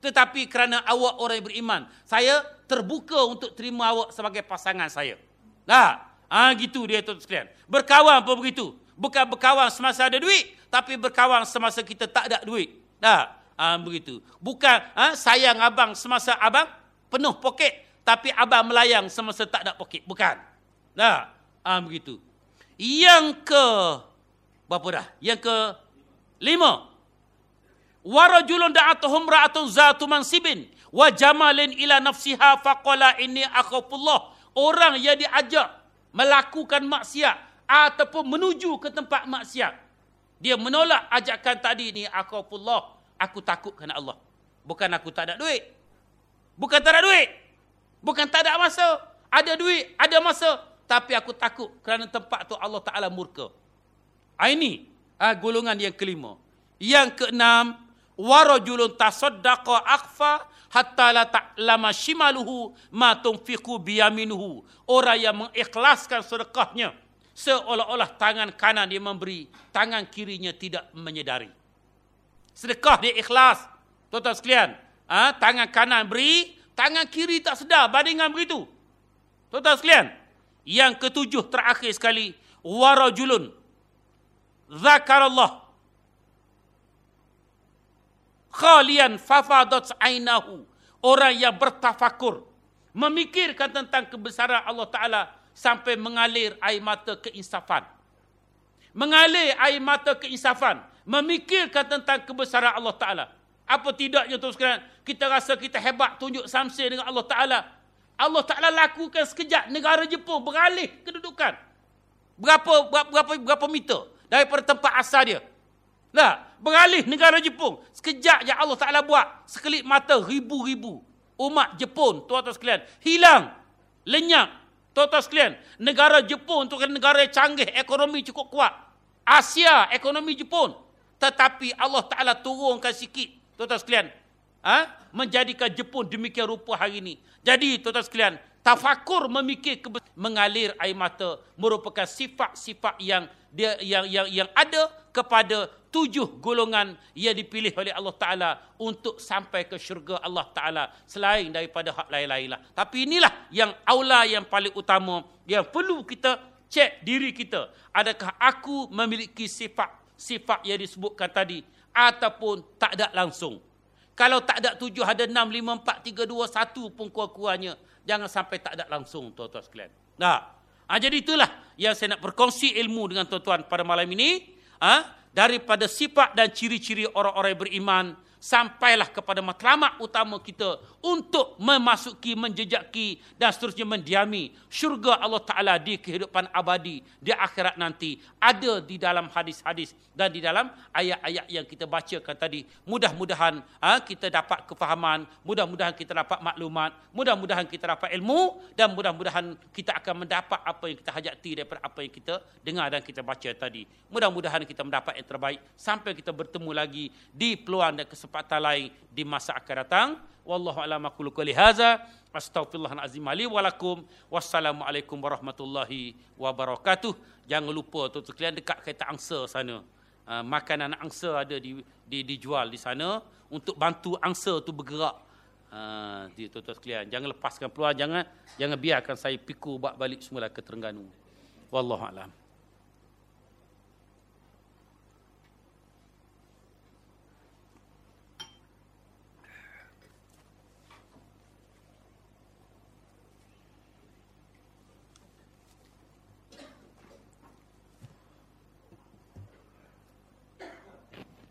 Tetapi kerana awak orang yang beriman. Saya terbuka untuk terima awak sebagai pasangan saya. Ah ha, gitu dia tu sekalian. Berkawan pun begitu. Bukan berkawan semasa ada duit, tapi berkawan semasa kita tak ada duit. Nah, ha, begitu. Bukan ha, sayang abang semasa abang penuh poket, tapi abang melayang semasa tak ada poket. Bukan. Nah, ha, begitu. Yang ke berapa dah? Yang ke lima. Warajulun da'atuhum ra'atun zatu mansibin wa jamalin ila nafsiha faqala inni akhafullah. Orang yang diajak melakukan maksiat ataupun menuju ke tempat maksiat dia menolak ajakan tadi ni akhafullah. Aku takut kerana Allah. Bukan aku tak ada duit. Bukan tak ada duit. Bukan tak ada masa. Ada duit ada masa. Tapi aku takut kerana tempat tu Allah Taala murka. Ah, ini ah, golongan yang kelima. Yang keenam warajulun tasaddaqa akhfa hatta la ta'lama shimaluhu ma tunfiqu biyaminuhu. Orang yang mengikhlaskan sedekahnya seolah-olah tangan kanan dia memberi tangan kirinya tidak menyedari. Sedekah dia ikhlas. Tuan-tuan sekalian ha? tangan kanan beri tangan kiri tak sedar bandingan begitu. Tuan-tuan sekalian yang ketujuh terakhir sekali warajulun zakarallah khalian fafadat ainahu. Orang yang bertafakur. Memikirkan tentang kebesaran Allah taala sampai mengalir air mata keinsafan. Mengalir air mata keinsafan. Memikirkan tentang kebesaran Allah taala. Apa tidaknya tu sekalian? Kita rasa kita hebat tunjuk samsir dengan Allah taala. Allah taala lakukan sekejap negara Jepun beralih kedudukan. Berapa berapa berapa, berapa meter daripada tempat asal dia? Nah, beralih negara Jepun. Sekejap je Allah Ta'ala buat. Sekelip mata ribu-ribu. Umat Jepun, tuan-tuan sekalian. Hilang. Lenyap. Tuan-tuan sekalian. Negara Jepun tu kan negara yang canggih. Ekonomi cukup kuat. Asia, ekonomi Jepun. Tetapi Allah Ta'ala turunkan sikit. Tuan-tuan sekalian. ha? menjadikan Jepun demikian rupa hari ini. Jadi tuan-tuan sekalian, tafakur memikir mengalir air mata merupakan sifat-sifat yang dia yang yang yang ada kepada tujuh golongan yang dipilih oleh Allah Taala untuk sampai ke syurga Allah Taala selain daripada hak lain-lain lah. Tapi inilah yang aula yang paling utama yang perlu kita cek diri kita. Adakah aku memiliki sifat-sifat yang disebutkan tadi ataupun tak ada langsung. Kalau tak ada tujuh ada enam, lima, empat, tiga, dua, satu pun kurang-kurangnya. Jangan sampai tak ada langsung tuan-tuan sekalian. Nah, Ha, jadi itulah yang saya nak berkongsi ilmu dengan tuan-tuan pada malam ini. Ha, daripada sifat dan ciri-ciri orang-orang beriman sampailah kepada matlamat utama kita untuk memasuki, menjejaki dan seterusnya mendiami syurga Allah Ta'ala di kehidupan abadi di akhirat nanti. Ada di dalam hadis-hadis dan di dalam ayat-ayat yang kita bacakan tadi. Mudah-mudahan ha, kita dapat kefahaman, mudah-mudahan kita dapat maklumat, mudah-mudahan kita dapat ilmu dan mudah-mudahan kita akan mendapat apa yang kita hajati daripada apa yang kita dengar dan kita baca tadi. Mudah-mudahan kita mendapat yang terbaik sampai kita bertemu lagi di peluang dan kesempatan kesempatan lain di masa akan datang. Wallahu a'lam aku qouli hadza. Astaghfirullahalazim li wa lakum. Wassalamualaikum warahmatullahi wabarakatuh. Jangan lupa tu tu kalian dekat kereta angsa sana. Uh, makanan angsa ada di, di dijual di sana untuk bantu angsa tu bergerak. Uh, di tu tu sekalian. Jangan lepaskan peluang jangan jangan biarkan saya pikul balik semula ke Terengganu. Wallahu a'lam.